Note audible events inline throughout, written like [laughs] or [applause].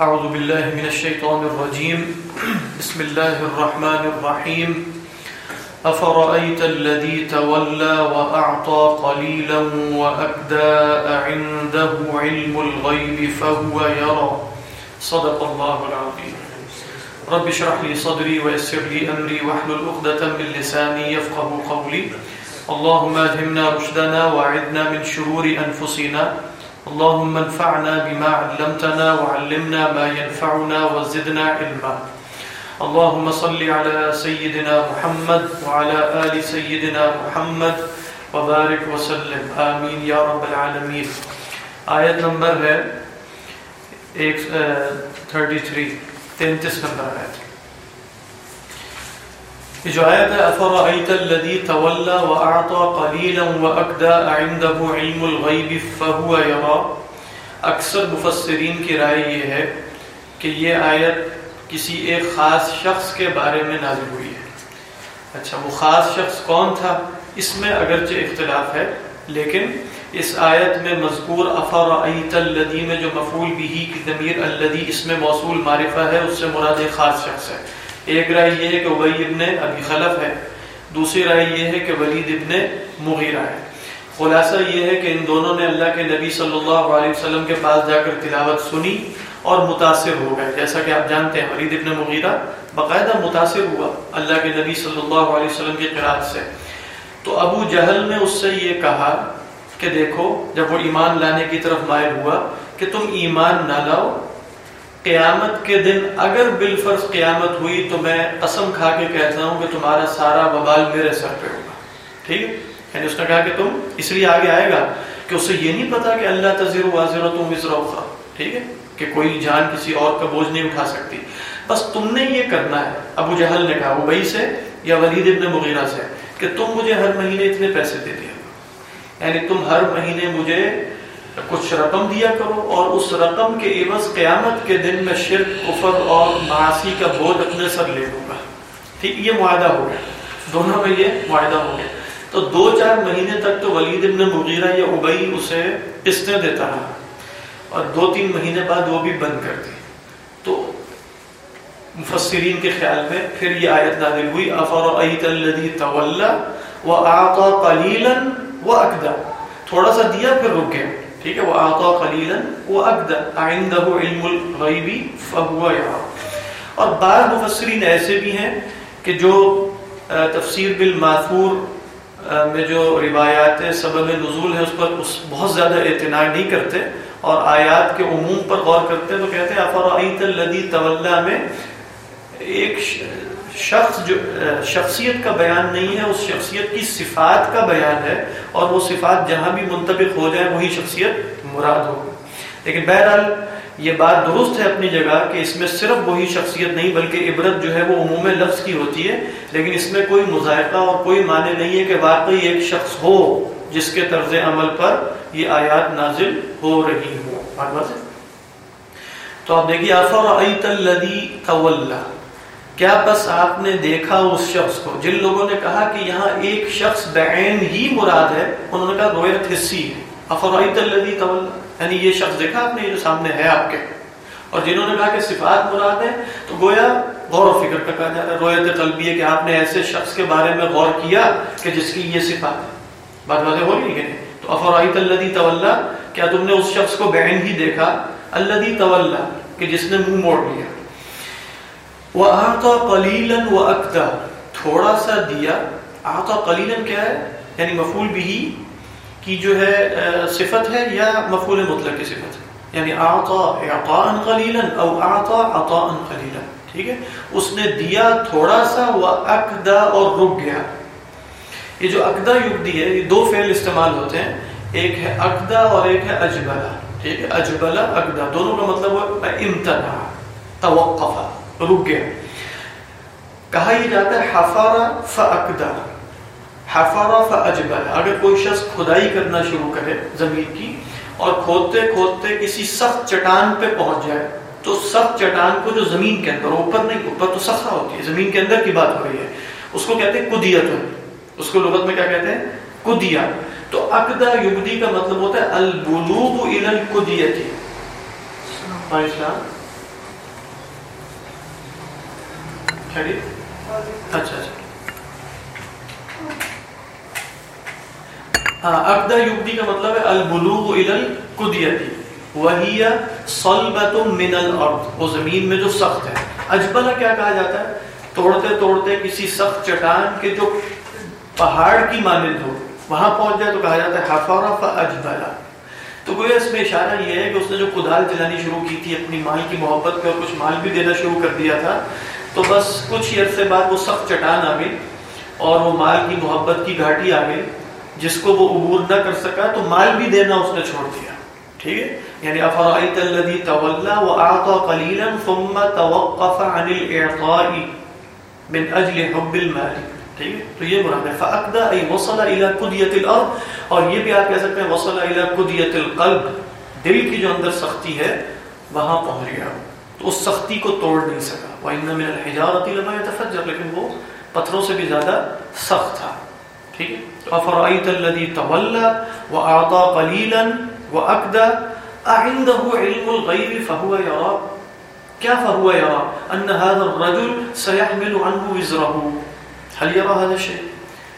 أعوذ بالله من الشيطان الرجيم. بسم الله الرحمن الرحيم. أفرأيت الذي تولى وأعطى قليلا وأكدى عنده علم الغيب فهو يرى. صدق الله العظيم. رب اشرح لي صدري ويسر لي أمري واحلل عقدة من لساني يفقه قولي. اللهم ألهمنا رشدنا وأعذنا من شرور أنفسنا. اللهم انفعنا بما علمتنا وعلمنا ما ينفعنا وزدنا علما. اللهم صل على سيدنا محمد وعلى آل سيدنا محمد وبارك وسلم. آمين يا رب العالمين آیت نمبر ہے ایک تھرٹی تھری، تینتیس نمبر آیت. یہ جو آیت ہے افرأيت الذي تولى واعطى قليلا واكدى عنده علم الغيب فهو يرى؟ اکثر مفسرین کی رائے یہ ہے کہ یہ آیت کسی ایک خاص شخص کے بارے میں نازل ہوئی ہے۔ اچھا وہ خاص شخص کون تھا؟ اس میں اگرچہ اختلاف ہے، لیکن اس آیت میں مذکور افرأيت الذي میں جو مفعول به کی ضمیر الذي اس میں موصول معرفہ ہے، اس سے مراد ایک خاص شخص ہے۔ ایک رائے یہ ہے کہ ابی ابن ابی خلف ہے، دوسری رائے یہ ہے کہ ولید ابن مغیرہ ہے۔ خلاصہ یہ ہے کہ ان دونوں نے اللہ کے نبی صلی اللہ علیہ وسلم کے پاس جا کر تلاوت سنی اور متاثر ہو گئے۔ جیسا کہ آپ جانتے ہیں، ولید ابن مغیرہ باقاعدہ متاثر ہوا اللہ کے نبی صلی اللہ علیہ وسلم کی قرآن سے۔ تو ابو جہل نے اس سے یہ کہا کہ دیکھو، جب وہ ایمان لانے کی طرف مائل ہوا کہ تم ایمان نہ لاؤ قیامت کے دن اگر بالفرض قیامت ہوئی تو میں قسم کھا کے کہتا ہوں کہ تمہارا سارا وبال میرے سر پہ ہوگا۔ ٹھیک ہے؟ یعنی اس نے کہا کہ تم اس لیے آگے آئے گا کہ اسے یہ نہیں پتا کہ اللہ تذیر واضح تم وزرا ٹھیک ہے؟ کہ کوئی جان کسی اور کا بوجھ نہیں اٹھا سکتی۔ بس تم نے یہ کرنا ہے۔ ابو جہل نے کہا وہ سے یا ولید ابن مغیرہ سے کہ تم مجھے ہر مہینے اتنے پیسے دے دیا۔ یعنی تم ہر مہینے مجھے کچھ رقم دیا کرو اور اس رقم کے عوض قیامت کے دن میں شرک، کفر اور معاشی کا بوجھ اپنے سر لے لوں گا۔ ٹھیک، یہ معاہدہ ہو گیا۔ دونوں میں یہ معاہدہ ہو گیا۔ تو دو چار مہینے تک تو ولید ابن مغیرہ یا ابئی اسے قسطیں دیتا رہا۔ اور دو تین مہینے بعد وہ بھی بند کر دی۔ تو مفسرین کے خیال میں پھر یہ آیت نازل ہوئی، افرأیت الذی تولا وآعطا قلیلا وأکدا تھوڑا سا دیا، پھر رک گیا۔ ٹھیک ہے وہ آتا قلیلا وہ اقد عنده علم الغیب فهو يرى۔ اور بعض مفسرین ایسے بھی ہیں کہ جو تفسیر بالماثور میں جو روایات سبب نزول ہے اس پر اس بہت زیادہ اعتنا نہیں کرتے اور آیات کے عموم پر غور کرتے تو کہتے ہیں افرائیت الذی تولا میں ایک شخص جو شخصیت کا بیان نہیں ہے، اس شخصیت کی صفات کا بیان ہے اور وہ صفات جہاں بھی منطبق ہو جائے، وہی شخصیت مراد ہو لیکن بہرحال یہ بات درست ہے اپنی جگہ کہ اس میں صرف وہی شخصیت نہیں، بلکہ عبرت جو ہے وہ عموم لفظ کی ہوتی ہے، لیکن اس میں کوئی مذائقہ اور کوئی معنی نہیں ہے کہ واقعی ایک شخص ہو جس کے طرز عمل پر یہ آیات نازل ہو رہی ہو تو آپ دیکھیے افرأیت الذی کیا بس آپ نے دیکھا اس شخص کو؟ جن لوگوں نے کہا کہ یہاں ایک شخص بعین ہی مراد ہے، انہوں نے کہا رویت حصی ہے۔ افرائیت الذی تولا یعنی یہ شخص دیکھا آپ نے جو سامنے ہے آپ کے۔ اور جنہوں نے کہا کہ صفات مراد ہے تو گویا غور و فکر کا کہا جا رہا ہے، رویت قلبی ہے کہ آپ نے ایسے شخص کے بارے میں غور کیا کہ جس کی یہ صفات ہے بات باتیں ہو رہی ہے تو افرائیت الذی تولا کیا تم نے اس شخص کو بعین ہی دیکھا؟ الذی تولا کہ جس نے منہ موڑ لیا۔ وَآتَى قَلِيلًا وَأَكْدَى تھوڑا سا دیا۔ آتا قلیلاً کیا ہے؟ یعنی مفعول بھی کی جو ہے صفت ہے یا مفعول مطلق کی صفت ہے؟ یعنی آتا اعطاء قلیلا او آتا عطاء قلیلا ٹھیک ہے؟ اس نے دیا تھوڑا سا وَأَكْدَى اور رک گیا۔ یہ جو اقدا یقدی ہے، یہ دو فعل استعمال ہوتے ہیں۔ ایک ہے اقدا اور ایک ہے اجبلا۔ ٹھیک ہے؟ اجبلا اقدا دونوں کا مطلب ہے امتنع توقفا۔ رک گیا کہا یہ جاتا ہے، حفارا فاقدا حفارا فاجبلا اگر کوئی شخص کھدائی کرنا شروع کرے زمین کی اور کھودتے کھودتے کسی سخت چٹان پہ پہنچ جائے، تو سخت چٹان کو جو زمین کے اندر، اوپر نہیں، اوپر تو صخرہ ہوتی ہے، زمین کے اندر کی بات ہو رہی ہے۔ اس کو کہتے ہیں کدیت اس کو لغت میں کیا کہتے ہیں؟ کدیا تو اقدا یبدی کا مطلب ہوتا ہے، البلوغ الى القدیت اچھا اچھا اقدا یبدی کا مطلب ہے البلوغ الى القدیتی وہی صلبت من الارض وہ زمین میں جو سخت ہے اجبلا کیا کہا جاتا ہے توڑتے توڑتے کسی سخت چٹان کے جو پہاڑ کی مانند ہو وہاں پہنچ جائے تو کہا جاتا ہے حفارا فاجبلا تو گویا اس میں اشارہ یہ ہے کہ اس نے جو کدال چلانی شروع کی تھی اپنی مال کی محبت پہ اور کچھ مال بھی دینا شروع کر دیا تھا تو بس کچھ ہی عرصے بعد وہ سخت چٹان آ گئی اور وہ مال کی محبت کی گھاٹی آ گئی جس کو وہ عبور نہ کر سکا تو مال بھی دینا اس نے چھوڑ دیا۔ ٹھیک ہے؟ یعنی افرائیت الذی تولا واعطى قليلا ثم توقف عن الاعطاء من اجل حب المال۔ ٹھیک ہے؟ تو یہ مراد ہے فاقدا ای وصل الى قدیت الارض۔ اور یہ بھی آپ کہہ سکتے ہیں، وصل الى قدیت القلب۔ دل کی جو اندر سختی ہے، وہاں پہنچ گیا۔ تو اس سختی کو توڑ نہیں سکا۔ وان من الحجارۃ لما يتفجر، لیکن وہ پتھروں سے بھی زیادہ سخت تھا۔ ٹھیک ہے؟ افرائیت الذی تولا واعطى قليلا واقدا اعنده علم الغیب فهو یرا کیا فهو یرا ان هذا الرجل سيحمل عنه وزره۔ هل یرا هذا الشيء؟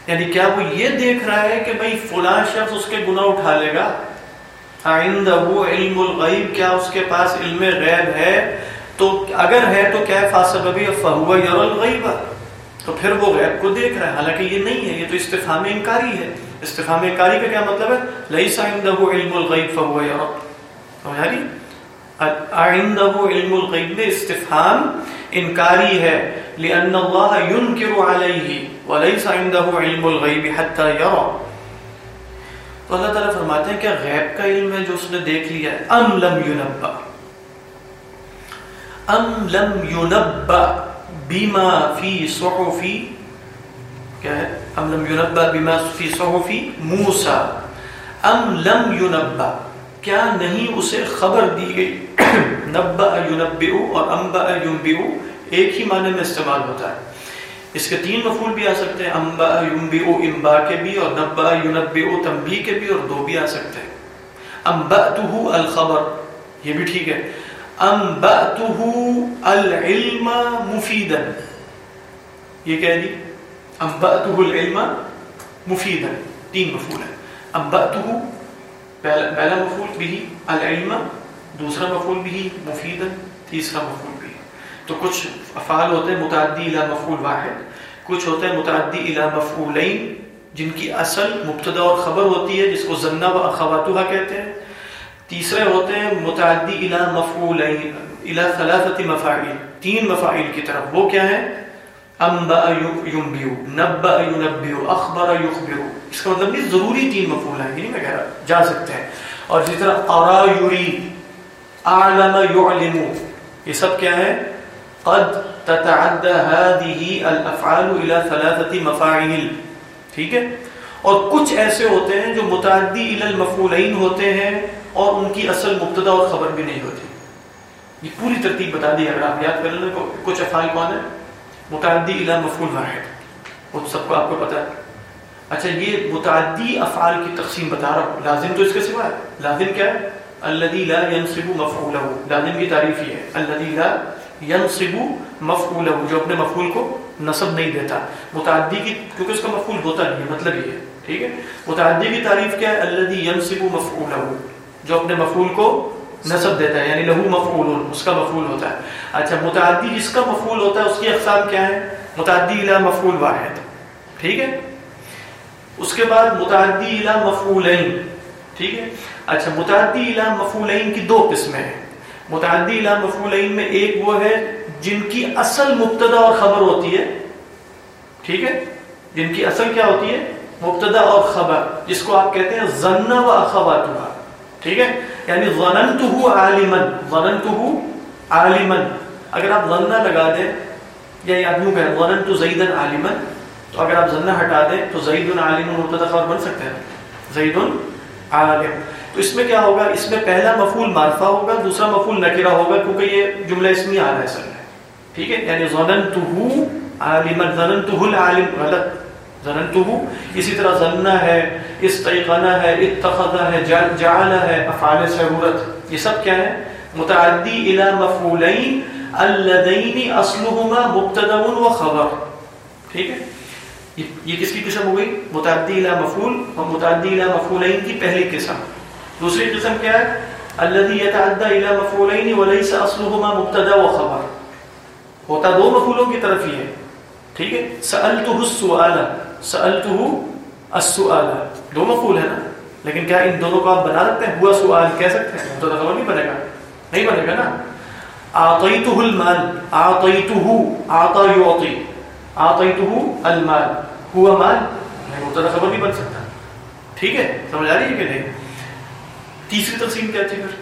یعنی کیا وہ یہ دیکھ رہا ہے کہ بھئی فلاں شخص اس کے گناہ اٹھا لے گا؟ عنده علم الغیب کیا اس کے پاس علم غیب ہے؟ تو اگر ہے تو کیا فاسببی فهو یرا الغیب تو پھر وہ غیب کو دیکھ رہا ہے۔ حالانکہ یہ نہیں ہے، یہ تو استفہام انکاری ہے۔ استفہام انکاری کا کیا مطلب ہے؟ لیس عنده علم الغیب فهو یرا یعنی عنده علم الغیب میں استفہام انکاری ہے۔ لان الله ينكر عليه وليس عنده علم الغیب حتى يرى۔ تو اللہ تعالیٰ فرماتے ہیں کہ غیب کا علم ہے جو اس نے دیکھ لیا ہے۔ ام لم ينبأ۔ ام لم ينبأ بما فی صحفی کیا ہے؟ ام لم ينبأ بما فی صحفی موسیٰ۔ ام لم ينبأ، کیا نہیں اسے خبر دی گئی؟ [clears throat] نبأ ينبئ اور انبأ ينبئ ایک ہی معنی میں استعمال ہوتا ہے۔ اس کے تین مفعول بھی آ سکتے ہیں، انبأ ينبئ انباء کے بھی اور نبأ ينبئ تنبیہ کے بھی اور دو بھی آ سکتے ہیں۔ انبأته الخبر، یہ بھی ٹھیک ہے۔ انبأته العلم مفیدا یہ کہہ دی انبأته العلم مفیدا تین مفعول ہے. انبأته پہلا مفعول بھی العلم، دوسرا مفعول بھی مفیدا، تیسرا مفعول بھی تو کچھ افعال ہوتے ہیں، متعدی الى مفعول واحد. کچھ ہوتے ہیں، متعدی الى مفعولین، جن کی اصل مبتدا اور خبر ہوتی ہے، جس کو زنہ و اخواتها کہتے ہیں. تیسرے ہوتے ہیں متعدی الى مفعولین الى ثلاثت مفاعیل تین مفاعیل کی طرف۔ وہ کیا ہیں؟ انبأ ينبئ نبأ ينبئ اخبر يخبر اس کا مطلب نہیں، ضروری تین مفعول ہیں یعنی میں کہہ رہا، جا سکتے ہیں۔ اور اسی طرح ارا یری، اعلم يعلم یہ سب کیا ہے قد تتعدى هذه الافعال الى ثلاثه مفاعیل ٹھیک ہے؟ اور کچھ ایسے ہوتے ہیں جو متعدی الى المفعولین ہوتے ہیں۔ اور ان کی اصل مبتدا اور خبر بھی نہیں ہوتی۔ یہ پوری ترتیب بتا دی اگر آپ یاد کر لیں کچھ افعال کون ہے متعدی الى مفعول واحد۔ وہ سب کو آپ کو پتا ہے۔ اچھا یہ متعدی افعال کی تقسیم بتا رہا ہوں۔ لازم تو اس کے سوا ہے۔ لازم کیا ہے؟ الذي لا ينصب مفعوله۔ لازم کی تعریف یہ ہے۔ الذي لا ينصب مفعوله، جو اپنے مفعول کو نصب نہیں دیتا۔ متعدی کی، کیونکہ اس کا مفعول ہوتا نہیں ہے مطلب یہ ہے۔ ٹھیک ہے؟ متعدی کی تعریف کیا ہے؟ الذي ينصب مفعوله۔ جو اپنے مفعول کو نصب دیتا ہے یعنی لہو مفعول اس کا مفعول ہوتا ہے۔ اچھا متعدی جس کا مفعول ہوتا ہے، اس کی اقسام کیا ہے متعدی الى مفعول واحد۔ ٹھیک ہے؟ اس کے بعد متعدی الى مفعولین۔ ٹھیک ہے؟ اچھا متعدی الى مفعولین کی دو قسمیں ہیں۔ متعدی الى مفعولین میں ایک وہ ہے جن کی اصل مبتدا اور خبر ہوتی ہے۔ ٹھیک ہے؟ جن کی اصل کیا ہوتی ہے؟ مبتدا اور خبر، جس کو آپ کہتے ہیں ظن و اخواتها ٹھیک ہے؟ یعنی ظننتہ عالما ظننتہ عالما۔ اگر آپ ظنہ لگا دیں، یا یہ آدمی کہ ظننت زیدا عالما، تو اگر آپ ظنہ ہٹا دیں، تو زید عالم مبتدا خبر بن سکتے ہیں زید عالم۔ تو اس میں کیا ہوگا؟ اس میں پہلا مفعول معرفہ ہوگا، دوسرا مفعول نکرہ ہوگا، کیونکہ یہ جملہ اسمی آ رہا ہے اصل میں ٹھیک ہے؟ یعنی ظننتہ عالما ظننتہ العالم، غلط۔ ظننتہ اسی طرح ظنہ ہے استیقنہ ہے اتخذہ ہے، جعل ہے افعال ضرورت یہ سب کیا ہے؟ متعدی الى مفعولین الذین اصلهما مبتدا و خبر۔ ٹھیک ہے؟ یہ کس کی قسم ہو گئی؟ متعدی الى مفعول اور متعدی الى مفعولین کی پہلی قسم۔ دوسری قسم کیا ہے؟ الذي يتعدى الى مفعولين وليس اصلهما مبتدا و خبر۔ ہوتا دو مفعولوں کی طرف ہی ہے۔ ٹھیک ہے؟ سألته السؤال۔ سألته السؤال. دو مفعول ہے نا؟ لیکن کیا ان دونوں کو آپ بنا سکتے ہیں؟ ہوا سؤال کہہ سکتے ہیں؟ تو خبر نہیں بنے گا۔ نہیں بنے گا نا؟ اعطيته المال۔ اعطيته اعطى يعطي اعطيته المال۔ هو مال؟ نہیں مبتدا خبر نہیں بن سکتا۔ ٹھیک ہے؟ سمجھ آ رہی ہے کہ نہیں؟ تیسری تقسیم کیا تھی پھر؟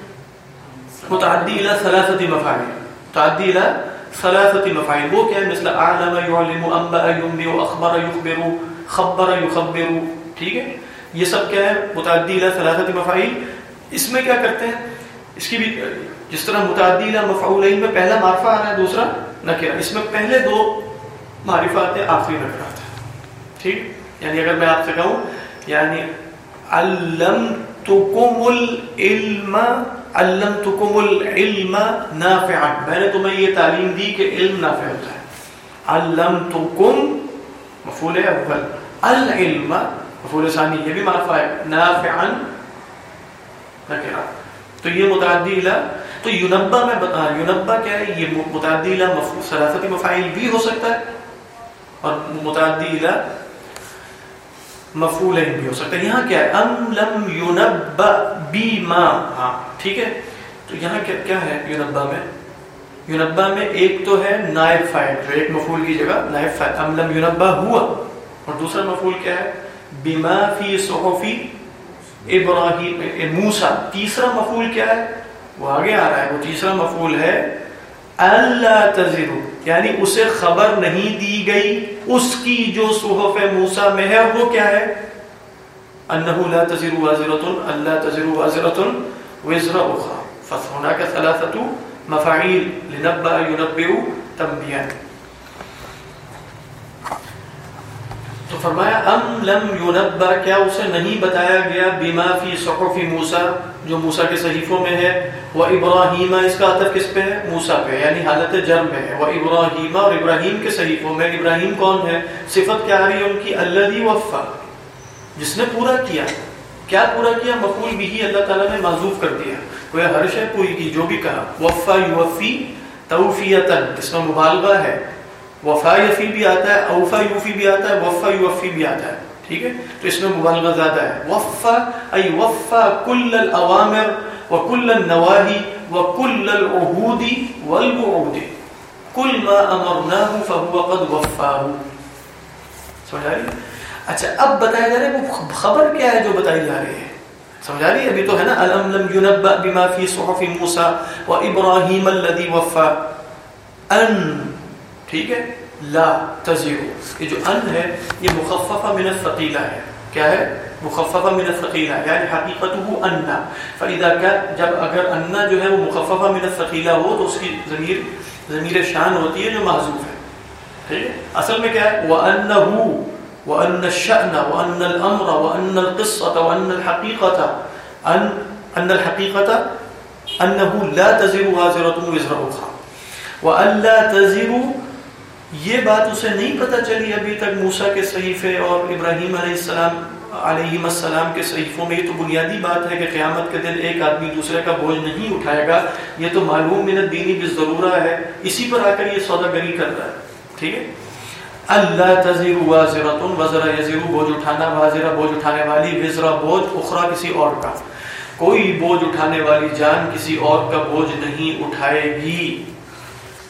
متعدی الى ثلاثه مفاعل۔ متعدی الى ثلاثه مفاعل۔ وہ کیا ہے؟ مثل اعلم يعلم انبأ ينبئ اخبر يخبر خبر يخبر ٹھیک ہے؟ یہ سب کیا ہے؟ متعدی الى ثلاثه اس میں کیا کرتے ہیں؟ اس کی بھی، جس طرح متعدی الى مفعولین میں پہلا معرفہ آ رہا ہے، دوسرا نکرہ اس میں پہلے دو معرفات ہیں آخری نکرہ آتا ہے ٹھیک؟ یعنی اگر میں آپ سے کہوں یعنی علمتکم العلم علمتکم العلم نافعا۔ میں نے تمہیں یہ تعلیم دی کہ علم نافع ہوتا ہے۔ علمتکم، مفعول اول۔ العلم مفعول ثانی، یہ بھی معرفہ ہے، نافعا نکرہ تو یہ متعدی تو یونبا میں بتا یونبا کیا ہے؟ یہ متعدی ثلاثتی مفاعل بھی ہو سکتا ہے، اور متعدی الى مفعول بھی ہو سکتا ہے۔ یہاں کیا ہے؟ ام لم یونبا بیما ہاں ٹھیک ہے؟ تو یہاں کیا کیا ہے یونبا میں؟ یونبا میں ایک تو ہے نائب فاعل، جو ایک مفعول کی جگہ نائب فاعل، ام لم یونبا ہوا۔ اور دوسرا مفعول کیا ہے؟ بما فی صحفی ابراہیم موسا تیسرا مفعول کیا ہے؟ وہ آگے آ رہا ہے، وہ تیسرا مفعول ہے۔ اللہ تذرو یعنی اسے خبر نہیں دی گئی۔ اس کی جو صحف موسا میں ہے، وہ کیا ہے؟ انہو لا تذر وازرۃ اللہ تذر وازرۃ وزر اخرى فهناك ثلاثه مفاعيل لنبأ ينبئ تنبيها۔ تو فرمایا، ام لم ينبأ کیا اسے نہیں بتایا گیا بما فی صحف موسی، جو موسی کے صحیفوں میں ہے وہ ابراہیم، اس کا عطف کس پہ ہے؟ موسی پہ یعنی حالت جرم میں ہے۔ وہ ابراہیم اور ابراہیم کے صحیفوں میں، ابراہیم کون ہے؟ صفت کیا آ رہی ہے ان کی؟ الذی وفا، جس نے پورا کیا۔ کیا پورا کیا؟ مقبول بھی اللہ تعالیٰ نے معذوف کر دیا۔ کوئی ہر شے پوری کی جو بھی کہا۔ وفا یوفی توفیتن اس میں مبالغہ ہے۔ وفا یفی بھی آتا ہے اوفا یوفی بھی آتا ہے وفا یوفی بھی آتا ہے، ٹھیک ہے؟ تو اس میں مبالغہ زیادہ ہے۔ وفا ای وفا کل الاوامر وکل النواہی وکل العہود والبعود کل ما امرناه فهو قد وفاه سمجھ آ رہی؟ اچھا اب بتایا جا رہا ہے، وہ خبر کیا ہے جو بتائی جا رہی ہے؟ سمجھ آ رہی؟ ابھی تو ہے نا، الم لم ينبأ بما في صحف موسى وابراهيم الذي وفى ان ٹھیک ہے؟ لا تزیرو۔ یہ جو ان ہے، یہ مخففہ من الثقیلہ ہے۔ کیا ہے؟ مخففہ من الثقیلہ یعنی حقیقتہ اننا فاذا كان جب اگر اننا جو ہے وہ مخففہ من الثقیلہ ہو، تو اس کی ضمیر ضمیر شان ہوتی ہے جو محذوف ہے۔ ٹھیک ہے؟ اصل میں کیا ہے؟ وانه وان الشأن وان الامر وان القصه وان الحقيقه ان ان الحقيقه انه لا تزر وازره وزر اخرى وان لا تزر یہ بات اسے نہیں پتہ چلی ابھی تک موسیٰ کے صحیفے اور ابراہیم علیہ السلام علیہ السلام کے صحیفوں میں یہ تو بنیادی بات ہے کہ قیامت کے دن ایک آدمی دوسرے کا بوجھ نہیں اٹھائے گا۔ یہ تو معلوم من الدینی بضرورہ ہے۔ اسی پر آ کر یہ سودا گری کر رہا ہے۔ ٹھیک ہے؟ اللہ تذیر وازرۃ وزر یزر بوجھ اٹھانا، وازرہ بوجھ اٹھانے والی وزرا بوجھ اخرى کسی اور کا۔ کوئی بوجھ اٹھانے والی جان کسی اور کا بوجھ نہیں اٹھائے گی۔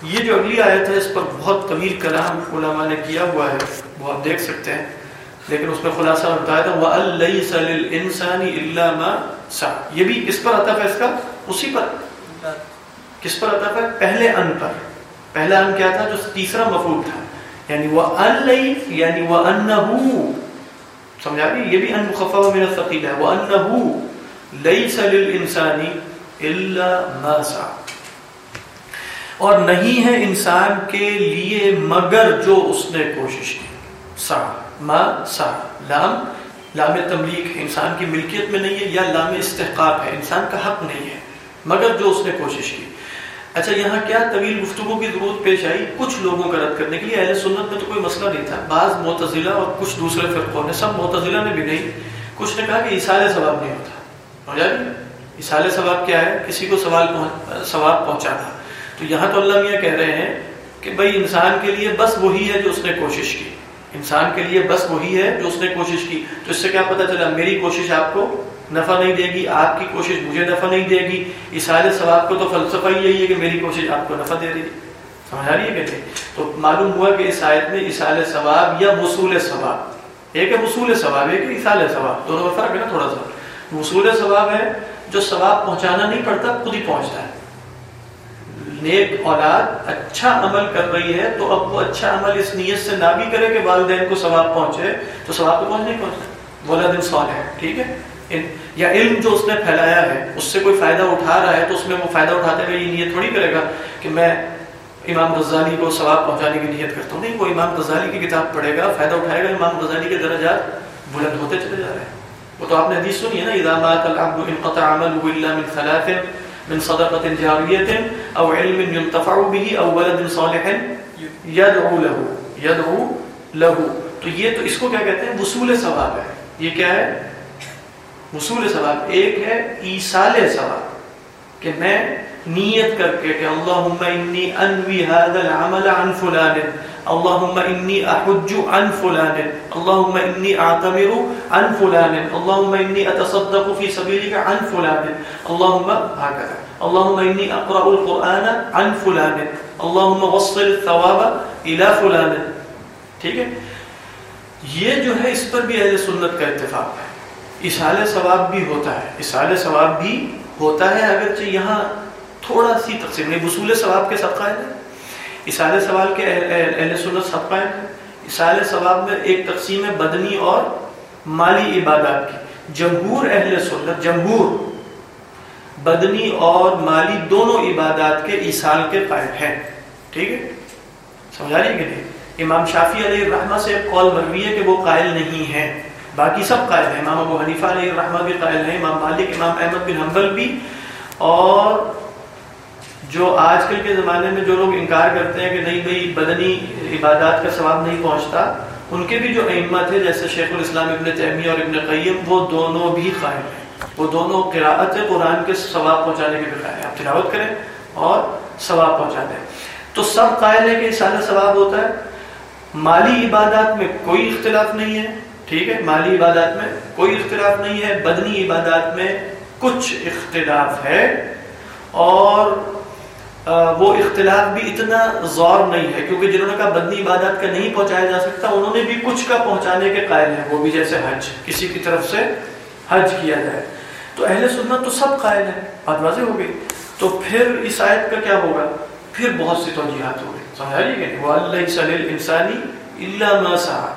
یہ جو اگلی آیت ہے، اس پر بہت طویل کلام علماء نے کیا ہوا ہے، وہ آپ دیکھ سکتے ہیں۔ لیکن اس میں خلاصہ بتایا تھا وَأَلَّيْسَ لِلْإِنسَانِ إِلَّا مَا یہ بھی اس پر عطف ہے، اس کا اسی پر۔ کس پر عطف ہے؟ پہلے ان پر۔ پہلا ان کیا تھا؟ جو تیسرا مفعول تھا۔ یعنی وَأَلَّيْ یعنی وَأَنَّهُ۔ سمجھا رہی یہ بھی ان مخفف من الثقیل ہے۔ وَأَنَّهُ لَيْسَ لِلْإِنسَانِ إِلَّا مَا سَعَ اور نہیں ہے انسان کے لیے مگر جو اس نے کوشش کی۔ سا، ما، سا، لام۔ لام تملیک ہے، انسان کی ملکیت میں نہیں ہے یا لام استحقاق ہے، انسان کا حق نہیں ہے، مگر جو اس نے کوشش کی۔ اچھا یہاں کیا طویل گفتگو کی ضرورت پیش آئی؟ کچھ لوگوں کا رد کرنے کے لیے اہل سنت میں تو کوئی مسئلہ نہیں تھا۔ بعض معتزلہ اور کچھ دوسرے فرقوں نے، سب معتزلہ نے بھی نہیں۔ کچھ نے کہا کہ اصال ثواب نہیں ہوتا۔ اصال یعنی ثواب کیا ہے؟ کسی کو سوال ثواب پہنچانا۔ تو یہاں تو اللہ میاں کہہ رہے ہیں کہ بھائی انسان کے لیے بس وہی ہے جو اس نے کوشش کی۔ انسان کے لیے بس وہی ہے جو اس نے کوشش کی۔ تو اس سے کیا پتا چلا، میری کوشش آپ کو نفع نہیں دے گی، آپ کی کوشش مجھے نفع نہیں دے گی۔ اسال ثواب کو تو فلسفہ ہی یہی ہے کہ میری کوشش آپ کو نفع دے رہی سمجھ آ رہی ہے کہتے تو معلوم ہوا کہ اس آیت میں اسال ثواب یا وصول ثواب۔ ایک ہے وصول ثواب، ایک ہے اسال ثواب۔ دونوں میں فرق ہے نا تھوڑا سا۔ وصول ثواب ہے جو ثواب پہنچانا نہیں پڑتا، خود ہی پہنچتا ہے۔ نیک اولاد اچھا عمل کر رہی ہے، تو اب وہ اچھا عمل اس نیت سے نہ بھی کرے کہ والدین کو ثواب پہنچے، تو ثواب تو پہنچ نہیں پہنچتا بولا دن سوال ہے، ٹھیک ہے؟ یا علم جو اس نے پھیلایا ہے، اس سے کوئی فائدہ اٹھا رہا ہے، تو اس میں وہ فائدہ اٹھاتے ہوئے یہ نیت تھوڑی کرے گا کہ میں امام غزالی کو ثواب پہنچانے کی نیت کرتا ہوں۔ نہیں، وہ امام غزالی کی کتاب پڑھے گا، فائدہ اٹھائے گا، امام غزالی کے درجات بلند ہوتے چلے جا رہے ہیں۔ وہ تو آپ نے حدیث سنی ہے نا ادامات العبد انقطع عمله الا من ثلاث من صدقة جارية أو علم ينتفع به أو ولد صالح يدعو له يدعو له. تو یہ تو اس کو کیا کہتے ہیں؟ وصول ثواب ہے۔ یہ کیا ہے؟ وصول ثواب۔ ایک ہے ایصال ثواب کہ میں نیت کر کے کہ اللہم انی انوی هذا العمل عن فلان اللهم إني أحج عن فلان اللهم إني أعتمر عن فلان اللهم إني أتصدق في سبيلك عن فلان اللهم هكذا اللهم إني أقرأ القرآن عن فلان اللهم وصل الثواب إلى فلان۔ ٹھیک ہے؟ یہ جو ہے اس پر بھی اہل سنت کا اتفاق ہے۔ اسال ثواب بھی ہوتا ہے اسال ثواب بھی ہوتا ہے، اگرچہ یہاں تھوڑا سی تقسیم نہیں، وصول ثواب کے سب قائد ہے اسال سوال کے اہل سنت سب قائم ہے اسال ثواب میں ایک تقسیم ہے بدنی اور مالی عبادات کی۔ جمہور اہل سنت، جمہور، بدنی اور مالی دونوں عبادات کے اسال کے قائم ہیں۔ ٹھیک ہے؟ سمجھا رہی کہ نہیں؟ امام شافی علیہ الرحمہ سے قول مروی ہے کہ وہ قائل نہیں ہیں۔ باقی سب قائل ہیں۔ امام ابو حنیفہ علیہ الرحمہ بھی قائل ہیں، امام مالک، امام احمد بن حنبل بھی۔ اور جو آج کل کے زمانے میں جو لوگ انکار کرتے ہیں کہ نہیں بھائی بدنی عبادات کا ثواب نہیں پہنچتا، ان کے بھی جو ائمہ تھے جیسے شیخ الاسلام ابن تیمیہ اور ابن قیم، وہ دونوں بھی قائم ہیں۔ وہ دونوں قراءت قرآن کے ثواب پہنچانے کے بھی قائم ہیں۔ آپ تلاوت کریں اور ثواب پہنچا دیں تو سب قائل ہے کہ سال ثواب ہوتا ہے۔ مالی عبادات میں کوئی اختلاف نہیں ہے، ٹھیک ہے؟ مالی عبادات میں کوئی اختلاف نہیں ہے، بدنی عبادات میں کچھ اختلاف ہے۔ اور وہ اختلاف بھی اتنا زور نہیں ہے، کیونکہ جنہوں نے کہا بدنی عبادت کا نہیں پہنچایا جا سکتا، انہوں نے بھی کچھ کا پہنچانے کے قائل ہیں، وہ بھی جیسے حج، کسی کی طرف سے حج کیا جائے۔ تو اہل سنت تو سب قائل ہیں، بات واضح ہو گئی۔ تو پھر اس آیت کا کیا ہوگا؟ پھر بہت سی توجیحات ہو گئی۔ سمجھا رہی کہ وہ اللہ صلی انسانی اللہ مسا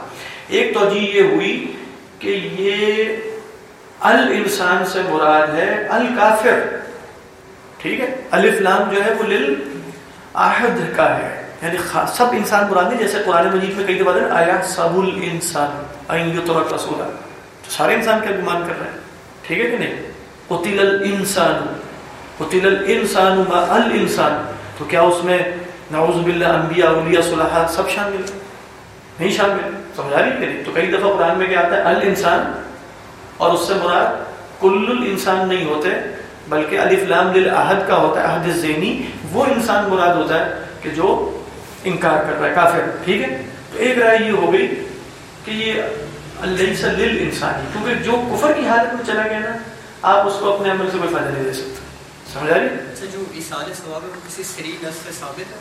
ایک توجہ یہ ہوئی کہ یہ الانسان سے مراد ہے الکافر۔ ٹھیک ہے؟ الف لام جو ہے وہ لل آہد کا ہے۔ یعنی سب انسان مراد جیسے قرآن مجید میں کئی دفعہ آیا سب الانسان این رسولا۔ تو سارے انسان کیا گمان کر رہے ہیں۔ ٹھیک ہے کہ نہیں؟ قتل الانسان قتل الانسان ما الانسان تو کیا اس میں نعوذ باللہ، انبیاء، اولیاء صلاحات سب شامل ہیں؟ نہیں شامل سمجھا رہی کہ نہیں؟ تو کئی دفعہ قرآن میں کیا آتا ہے؟ الانسان اور اس سے مراد کل الانسان نہیں ہوتے بلکہ الف لام للعہد کا ہوتا ہے عہد ذہنی وہ انسان مراد ہوتا ہے کہ جو انکار کر رہا ہے کافر ٹھیک ہے؟ تو ایک رائے یہ ہو گئی کہ یہ لل انسانی کیونکہ جو کفر کی حالت میں چلا گیا نا آپ اس کو اپنے عمل سے کوئی فائدہ نہیں دے سکتے۔ رہی؟ جو ایسال ثواب ہے کسی سری نس سے ثابت ہے؟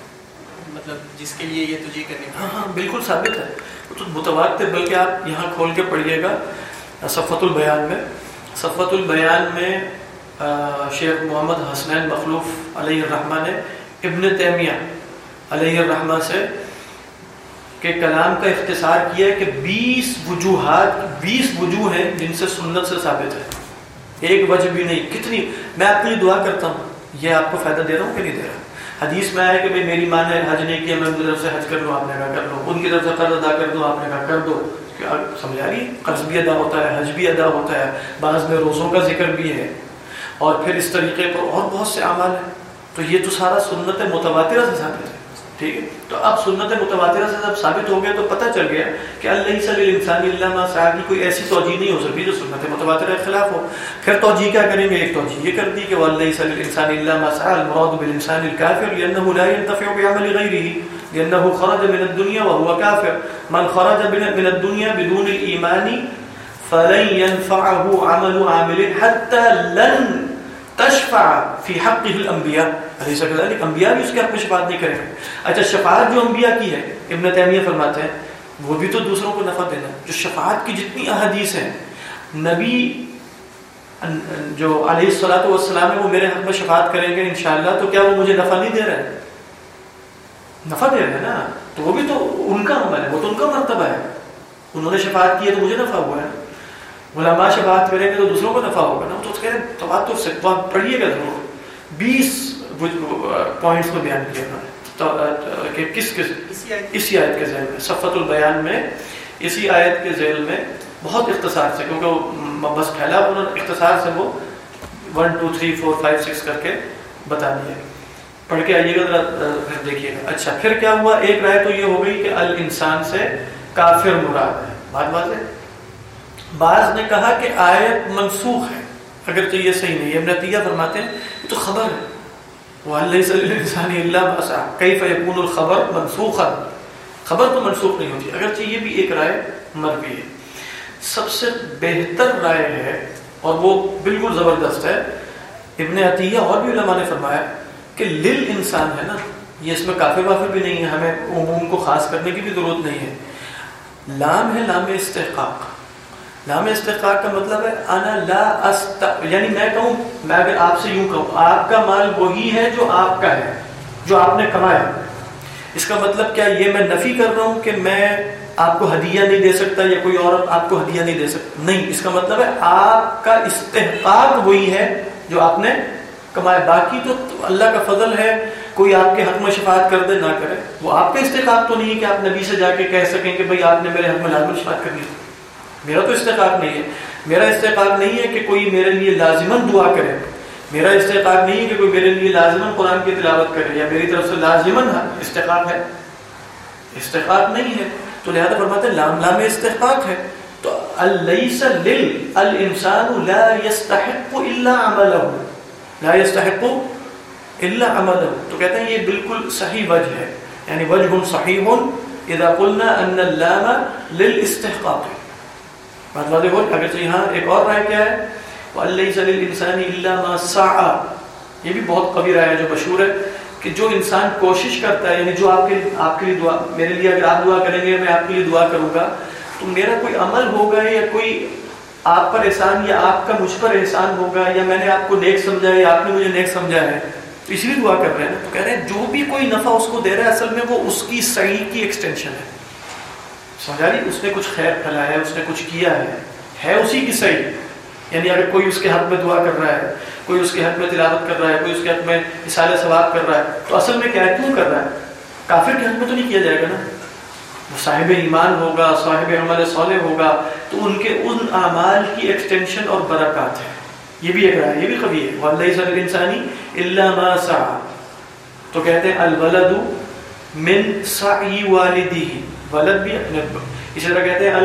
مطلب جس کے لیے یہ تجھے کرنے ہاں ہاں بالکل ثابت ہے۔ وہ تو متواتر بلکہ آپ یہاں کھول کے پڑھیے گا صفت البیان میں۔ صفت البیان میں شیخ محمد حسنین مخلوف علیہ الرحمہ نے ابن تیمیہ علیہ الرحمہ سے کہ کلام کا اختصار کیا ہے کہ بیس وجوہات، بیس وجوہ ہیں جن سے سنت سے ثابت ہے۔ ایک وجہ بھی نہیں، کتنی؟ میں آپ کے لیے دعا کرتا ہوں۔ یہ آپ کو فائدہ دے رہا ہوں کہ نہیں دے رہا۔ حدیث میں آیا کہ بھائی میری ماں نے حج نہیں کیا، میں ان کی طرف سے حج کر لوں، آپ نے کہا کر لو۔ ان کی طرف سے قرض ادا کر دو، آپ نے کہا کر دو۔ سمجھا رہی؟ قرض بھی ادا ہوتا ہے، حج بھی ادا ہوتا ہے۔ بعض میں روزوں کا ذکر بھی ہے۔ اور پھر اس طریقے پر اور بہت سے اعمال ہیں۔ تو یہ تو سارا سنت متواترہ سے ثابت ہے۔ ٹھیک ہے؟ تو اب سنت متواترہ سے جب ثابت ہو گیا تو پتہ چل گیا کہ اللہ صلی انسانی اللہ مسا کی کوئی ایسی توجہ نہیں ہو سکتی جو سنت متواترہ کے خلاف ہو۔ پھر توجہ کیا کریں گے؟ ایک توجہ یہ کر دی کہ وہ اللہ صلی انسانی اللہ مسا المراد بالانسان الكافر لانه لا ينتفع بعمل غيره لانه خرج من الدنيا وهو كافر من خرج من الدنيا بدون الايمان فلن ينفعه عمل عامل حتى لن تشفع فی حق الانبیاء علیہ وسلم انبیاء بھی اس کے حق میں شفاعت نہیں کریں گے. اچھا شفاعت جو انبیاء کی ہے، ابن تیمیہ فرماتے ہیں، وہ بھی تو دوسروں کو نفع دینا جو شفاعت کی جتنی احادیث ہیں، نبی جو علیہ السلاۃ والسلام ہے وہ میرے حق میں شفاعت کریں گے انشاءاللہ، تو کیا وہ مجھے نفع نہیں دے رہے نفع دے رہے نا؟ تو وہ بھی تو ان کا عمل ہے، وہ تو ان کا مرتبہ ہے. انہوں نے شفاعت کی ہے تو مجھے نفع ہوا ہے. علماء سے بات کریں گے تو دوسروں کو نفع ہوگا نا۔ تو کہہ رہے ہیں تواتر سے پڑھیے گا ضرور۔ بیس پوائنٹس کو بیان کیا انہوں نے کہ کس کس اسی آیت کے۔ ذیل میں صفت البیان میں اسی آیت کے ذیل میں بہت اختصار سے کیونکہ بس پھیلا انہوں نے اختصار سے وہ one two three four five six کر کے بتا دیا۔ پڑھ کے آئیے گا پھر دیکھیے گا۔ اچھا پھر کیا ہوا؟ ایک رائے تو یہ ہو گئی کہ الانسان سے کافر مراد ہے۔ بات واضح بعض نے کہا کہ آیت منسوخ ہے۔ اگر تو یہ صحیح نہیں ہے ابن عطیہ فرماتے ہیں، یہ تو خبر ہے۔ وَعَلَّهِ صَلِّ الْإِنسَانِ إِلَّا بَأَسَعَ كَيْفَ يَكُونُ الْخَبَرْ مَنسُوخًا؟ خبر تو منسوخ نہیں ہوتی۔ اگرچہ یہ بھی ایک رائے مربی ہے۔ سب سے بہتر رائے ہے، اور وہ بالکل زبردست ہے، ابن عطیہ اور بھی علماء نے فرمایا کہ لل انسان ہے نا، یہ اس میں کافی وافر بھی نہیں ہے، ہمیں عموم کو خاص کرنے کی بھی ضرورت نہیں ہے۔ لام ہے لام استحقاق۔ نام استحقاق کا مطلب ہے، انا لا است یعنی میں کہوں، میں اگر آپ سے یوں کہوں، آپ کا مال وہی ہے جو آپ کا ہے، جو آپ نے کمایا۔ اس کا مطلب کیا یہ میں نفی کر رہا ہوں کہ میں آپ کو ہدیہ نہیں دے سکتا یا کوئی اور آپ کو ہدیہ نہیں دے سکتا۔ نہیں، اس کا مطلب ہے آپ کا استحقاق وہی ہے جو آپ نے کمایا۔ باقی تو اللہ کا فضل ہے، کوئی آپ کے حق میں شفاعت کر دے نہ کرے۔ وہ آپ کا استحقاق تو نہیں ہے کہ آپ نبی سے جا کے کہہ سکیں کہ بھائی آپ نے میرے حق میں لازم شفاعت کرنی ہے میرا تو استحقاق نہیں ہے۔ میرا استحقاق نہیں ہے کہ کوئی میرے لیے لازمن دعا کرے۔ میرا استحقاق نہیں ہے کہ کوئی میرے لیے لازمن قرآن کی تلاوت کرے یا میری طرف سے لازمن ہاں۔ استحقاق ہے۔ استحقاق نہیں ہے۔ تو لہذا فرماتے ہیں، لام لام استحقاق ہے۔ تو اللیس لل، الانسان لا يستحق الا عمله لا يستحق الا عمله تو کہتے ہیں یہ بالکل صحیح وجہ ہے۔ یعنی وجہ صحیح۔ اذا قلنا ان اللام للاستحقاق۔ بات واضح ہو، اگر یہاں ایک اور رائے کیا ہے اللہ صلی الانسانی اللہ یہ بھی بہت قوی رائے ہے، جو مشہور ہے کہ جو انسان کوشش کرتا ہے یعنی جو آپ کے آپ کے لیے دعا، میرے لیے اگر آپ دعا کریں گے، میں آپ کے لیے دعا کروں گا، تو میرا کوئی عمل ہوگا یا کوئی آپ پر احسان یا آپ کا مجھ پر احسان ہوگا یا میں نے آپ کو نیک سمجھا ہے یا آپ نے مجھے نیک سمجھا ہے، تو اس لیے دعا کر رہے ہیں۔ تو کہہ رہے ہیں جو بھی کوئی نفع اس کو دے رہا ہے، اصل میں وہ اس کی صحیح کی ایکسٹینشن ہے۔ سمجھا رہی اس نے کچھ خیر پھیلایا ہے، اس نے کچھ کیا ہے۔ ہے اسی کی صحیح۔ یعنی اگر کوئی اس کے حق میں دعا کر رہا ہے، کوئی اس کے حق میں تلاوت کر رہا ہے، کوئی اس کے حق میں اصال ثواب کر رہا ہے، تو اصل میں کیا ہے؟ کیوں کر رہا ہے؟ کافر کے حق میں تو نہیں کیا جائے گا نا؟ وہ صاحب ایمان ہوگا، صاحب عمل صالح ہوگا، تو ان کے ان اعمال کی ایکسٹینشن اور برکات ہے۔ یہ بھی ایک رائے، یہ بھی کبھی ہے۔ واللہ صلی انسانی اللہ ما سعا تو کہتے ہیں، الولد من سعی والدی ولد بھی اپنے اسی طرح کہتے ہیں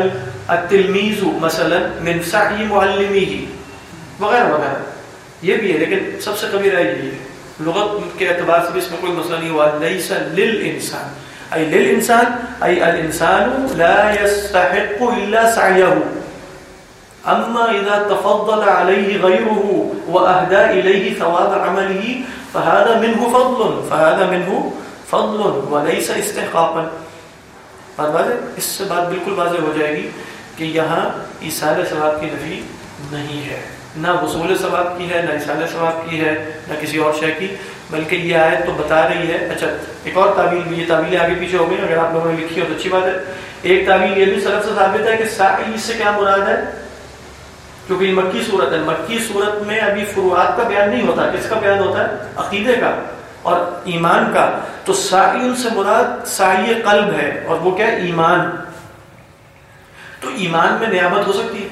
التلمیز مثلا من سعی معلمی وغیرہ وغیرہ۔ یہ بھی ہے، لیکن سب سے کبھی رائے یہ ہے۔ لغت کے اعتبار سے بھی اس میں کوئی مسئلہ نہیں ہوا۔ لیس للانسان۔ ای للانسان، ای الانسان لا يستحق الا سعيه اما اذا تفضل عليه غيره واهدى اليه ثواب عمله، فهذا منه فضل، فهذا منه فضل وليس استحقاقا۔ بات واضح اس سے بات بالکل واضح ہو جائے گی کہ یہاں عیسال ثواب کی نفی نہیں ہے۔ نہ وصول ثواب کی ہے، نہ عیسال ثواب کی ہے، نہ کسی اور شے کی۔ بلکہ یہ آیت تو بتا رہی ہے۔ اچھا ایک اور تعویل بھی، یہ تعویلیں آگے پیچھے ہو گئی اگر آپ لوگوں نے لکھی ہو تو اچھی بات ہے۔ ایک تعویل یہ بھی سرف سے ثابت ہے کہ سائی سے کیا مراد ہے؟ کیونکہ یہ مکی صورت ہے۔ مکی صورت میں ابھی فروعات کا بیان نہیں ہوتا۔ کس کا بیان ہوتا ہے؟ عقیدے کا اور ایمان کا۔ تو سائل سے مراد سائی قلب ہے اور وہ کیا ایمان۔ تو ایمان میں نیابت ہو سکتی ہے۔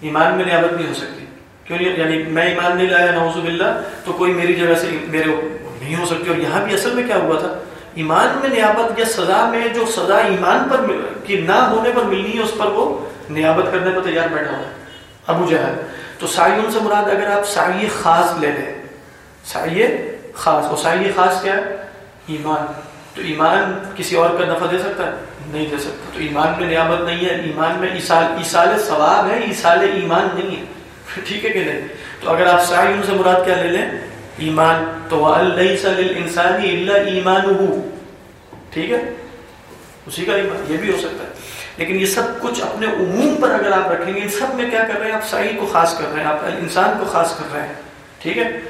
ایمان میں نیابت نہیں ہو سکتی۔ کیوں نہیں؟ یعنی میں ایمان نہیں لایا، نعوذ باللہ، تو کوئی میری جگہ سے میرے نہیں ہو سکتی۔ اور یہاں بھی اصل میں کیا ہوا تھا؟ ایمان میں نیابت یا سزا میں جو سزا ایمان پر کی نہ ہونے پر ملنی ہے، اس پر وہ نیابت کرنے پر تیار بیٹھا ہوا ہے۔ ابو جہل۔ تو سائیون سے مراد اگر آپ سائی خاص لے لیں۔ سائی خاص۔ اور سائی خاص کیا ہے؟ ایمان، تو ایمان کسی اور کا نفع دے سکتا ہے؟ نہیں دے سکتا۔ تو ایمان میں نیابت نہیں ہے، ایمان میں ایسال ثواب ہے ایسال ایمان نہیں ہے۔ [laughs] ٹھیک ہے کہ نہیں؟ تو اگر آپ سائیون سے مراد کیا لے لیں؟ ایمان۔ تو انسانی اللہ ایمان ٹھیک ہے؟ اسی کا ایمان، یہ بھی ہو سکتا ہے۔ لیکن یہ سب کچھ اپنے عموم پر اگر آپ رکھیں گے، ان سب میں کیا کر رہے ہیں؟ آپ صحیح کو خاص کر رہے ہیں، آپ انسان کو خاص کر رہے ہیں۔ ٹھیک ہے؟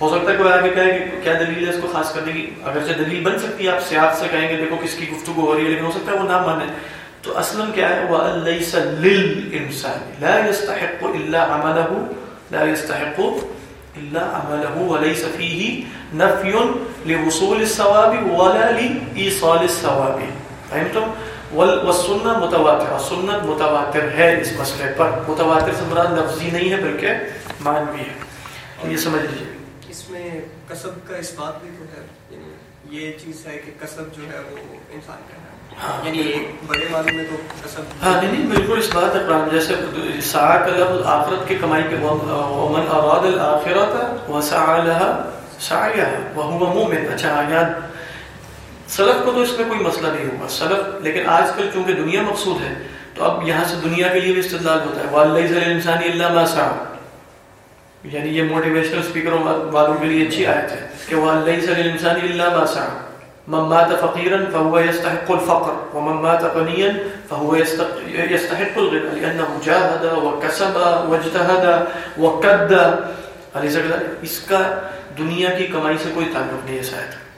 ہو سکتا ہے کوئی آگے کہے کہ کیا دلیل ہے اس کو خاص کرنے کی؟ اگرچہ دلیل بن سکتی ہے، آپ سیاحت سے کہیں گے، دیکھو کس کی گفتگو ہو رہی ہے، لیکن ہو سکتا ہے وہ نہ مانے۔ تو اصلا کیا ہے؟ وہ ليس للانسان لا يستحق الا عمله، لا يستحق الا عمله، وليس فيه نفي لوصول الثواب ولا لايصال الثواب۔ فهمتم؟ والسنہ متواتر سنت متواتر ہے اس مسئلے پر۔ متواتر سے مراد لفظی نہیں ہے، بلکہ معنوی ہے۔ یہ سمجھ لیجیے کسب کا اس بات بھی تو ہے یعنی یہ چیز ہے کہ کسب جو ہے وہ انسان کا ہے۔ ہاں۔ یعنی بڑے معلوم میں تو کسب ہاں نہیں بالکل اس بات ہے قرآن۔ جیسے سا کا لفظ آخرت کے کمائی کے ومن اراد الاخرت وسعى لها سعيها وهو مؤمن۔ اچھا سلف کو تو اس میں کوئی مسئلہ نہیں ہوگا۔ سلف لیکن آج کل چونکہ دنیا مقصود ہے تو اب یہاں سے دنیا کے لیے بھی استدلال ہوتا ہے۔ ما یعنی یہ موٹیویشنل اسپیکروں والوں کے لیے اچھی آیت ہے۔ کہ وہ اللہ سر انسانی اللہ ما من مات فقيرا فهو يستحق الفقر۔ ومن مات غنيا فهو يستحق الغنى۔ لانه جاهد وكسب واجتهد وكد اس کا دنیا کی کمائی سے کوئی تعلق نہیں ہے شاید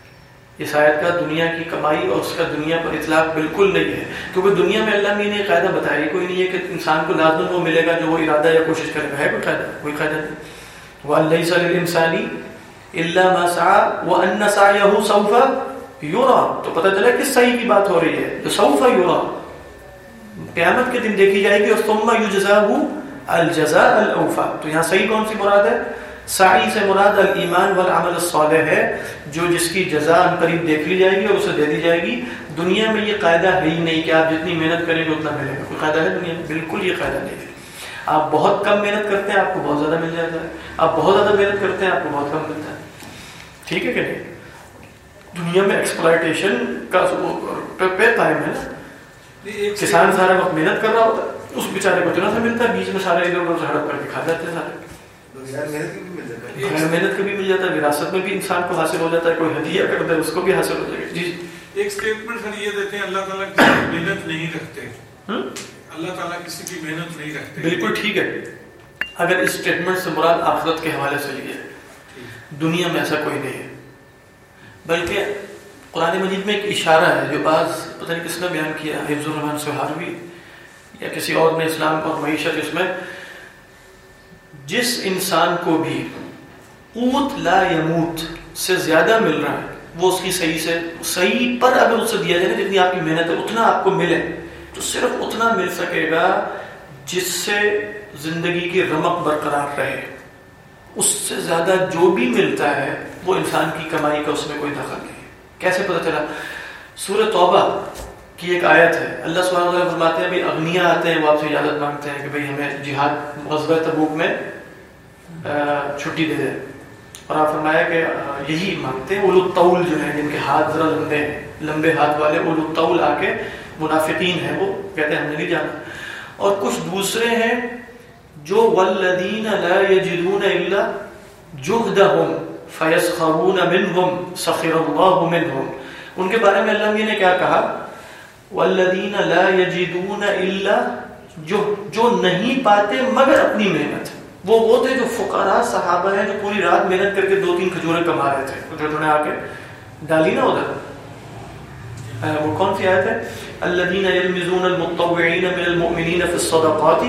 اس آیت کا دنیا کی کمائی اور اس کا دنیا پر اطلاق بالکل نہیں ہے۔ کیونکہ دنیا میں اللہ نے قاعدہ بتایا کوئی نہیں ہے کہ انسان کو لازم وہ ملے گا جو وہ ارادہ یا کوشش کرے گا۔ ہے کوئی قاعدہ؟ کوئی قاعدہ نہیں۔ وہ اللہ صلی انسانی اللہ مسا وہ ان سایہ یورا تو پتہ چلا کس صحیح کی بات ہو رہی ہے؟ جو سوفا یورا قیامت کے دن دیکھی جائے گی اور ثم الجزاء الاوفا تو یہاں صحیح کون سی مراد ہے؟ سعی سے مراد الایمان والعمل الصالح ہے، جو جس کی جزا ان قریب دیکھ لی جائے گی اور اسے دے دی جائے گی۔ دنیا میں یہ قاعدہ ہے ہی نہیں کہ آپ جتنی محنت کریں گے اتنا ملے گا۔ کوئی قاعدہ ہے دنیا میں؟ بالکل یہ قاعدہ نہیں ہے۔ آپ بہت کم محنت کرتے ہیں، آپ کو بہت زیادہ مل جاتا ہے۔ آپ بہت زیادہ محنت کرتے ہیں، آپ کو بہت کم ملتا ہے۔ ٹھیک ہے کہ نہیں؟ دنیا میں ایکسپلائٹیشن کا پہ ٹائم ہے کسان سارے وقت محنت کر رہا ہوتا ہے، اس بیچارے کو اتنا سا ملتا ہے، بیچ میں سارے ادھر ادھر ہڑپ کر کے کھا جاتے ہیں سارے۔ محنت کبھی مل جاتا ہے وراثت میں بھی انسان کو حاصل ہو جاتا ہے کوئی ہدیہ کر دے اس کو بھی حاصل ہو جائے گا جی ایک سٹیٹمنٹ سر یہ دیتے ہیں اللہ تعالیٰ کسی کی محنت نہیں رکھتے۔ اللہ تعالیٰ کسی کی محنت نہیں رکھتے۔ بالکل ٹھیک ہے۔ اگر اس سٹیٹمنٹ سے مراد آخرت کے حوالے سے لیے دنیا میں ایسا کوئی نہیں ہے۔ بلکہ قرآن مجید میں ایک اشارہ ہے جو بعض پتہ نہیں کس نے بیان کیا حفظ الرحمان سہاروی یا کسی اور نے اسلام اور معیشت اس میں۔ جس انسان کو بھی قوت لا یموت سے زیادہ مل رہا ہے۔ وہ اس کی صحیح سے، صحیح پر اگر اسے دیا جائے جتنی آپ کی محنت ہے، اتنا آپ کو ملے۔ تو صرف اتنا مل سکے گا جس سے زندگی کی رمق برقرار رہے۔ اس سے زیادہ جو بھی ملتا ہے، وہ انسان کی کمائی کا اس میں کوئی دخل نہیں۔ کیسے پتہ چلا؟ سورہ توبہ کی ایک آیت ہے۔ اللہ سبحانہ وتعالی فرماتے ہیں بھی اغنیا آتے ہیں، وہ آپ سے اجازت مانگتے ہیں کہ بھئی ہمیں جہاد، غزوہ تبوک میں چھٹی دے دیں۔ اور آپ فرمایا کہ یہی مانگتے ہیں الطول جو ہیں، جن کے ہاتھ ذرا لمبے ہیں لمبے ہاتھ والے الطول آ کے منافقین ہیں وہ، کہتے ہیں ہم نے نہیں جانا۔ اور کچھ دوسرے ہیں جو والذین لا یجدون الا جہدہم فیسخرون منہم، سخر اللہ منہم۔ ان کے بارے میں اللہ نے کیا کہا؟ والذین لا یجدون الا جو جو نہیں پاتے مگر اپنی محنت۔ وہ وہ تھے جو فقراء صحابہ ہیں جو پوری رات محنت کر کے دو تین کھجورے کما رہے تھے۔ ادھر نے آ کے ڈالی نا ادھر۔ وہ کون سی آیت ہے؟ الذین یلمزون المتطوعین من المؤمنین فی الصدقات۔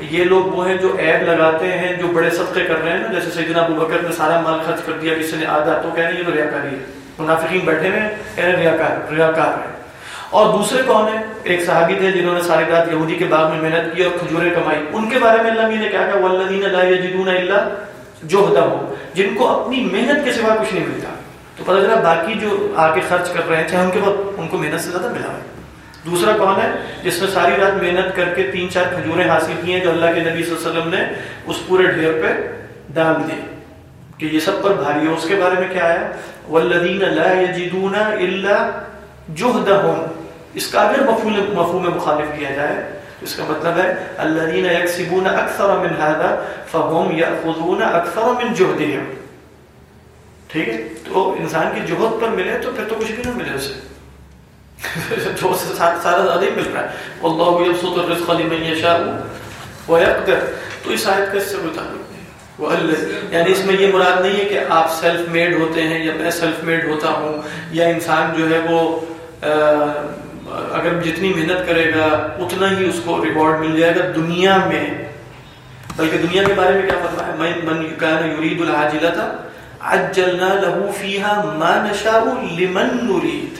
یہ لوگ وہ ہیں جو عیب لگاتے ہیں، جو بڑے صدقے کر رہے ہیں نا، جیسے سیدنا ابو بکر نے سارا مال خرچ کر دیا، کسی نے آدھا تو کہہ رہے ہیں یہ تو ریاکاری ہے۔ منافقین بیٹھے ہوئے ہیں کہہ رہے ریاکار ریاکار۔ ہے اور دوسرے کون ہیں؟ ایک صحابی تھے جنہوں نے ساری رات یہودی کے باغ میں محنت کی اور کھجورے کمائی۔ ان کے بارے میں اللہ نے کہا والذین لا یجدون الا جہدہم، جن کو اپنی محنت کے سوا کچھ نہیں ملتا۔ تو پتہ چلا باقی جو آگے خرچ کر رہے ہیں، چاہے ان کے بعد ان کو محنت سے زیادہ ملا ہے دوسرا کون ہے؟ جس نے ساری رات محنت کر کے تین چار کھجوریں حاصل کی ہیں جو اللہ کے نبی صلی اللہ علیہ وسلم نے اس پورے ڈھیر پہ ڈال دی کہ یہ سب پر بھاری ہے اس کے بارے میں کیا ہے والذین لا یجدون الا جہدہم، اس کا اگر مفہوم مفہوم مخالف کیا جائے اس کا مطلب ہے الذین یکسبون اکثر من هذا فهم یاخذون اکثر من جهدهم ٹھیک ہے؟ تو انسان کی جہد پر ملے تو پھر تو کچھ بھی نہ ملے اسے۔ [laughs] جو سے سارا زیادہ ہی مل رہا ہے۔ واللہ یبسط الرزق لمن یشاء ویقدر۔ تو اس آیت کا اس سے کوئی تعلق نہیں۔ یعنی اس میں یہ مراد نہیں ہے کہ آپ سیلف میڈ ہوتے ہیں یا میں سیلف میڈ ہوتا ہوں یا انسان جو ہے وہ اگر جتنی محنت کرے گا، اتنا ہی اس کو ریوارڈ مل جائے گا دنیا میں۔ بلکہ دنیا کے بارے میں کیا فرمایا؟ من من کان یرید العاجلۃ عجلنا له فيها ما نشاء لمن نريد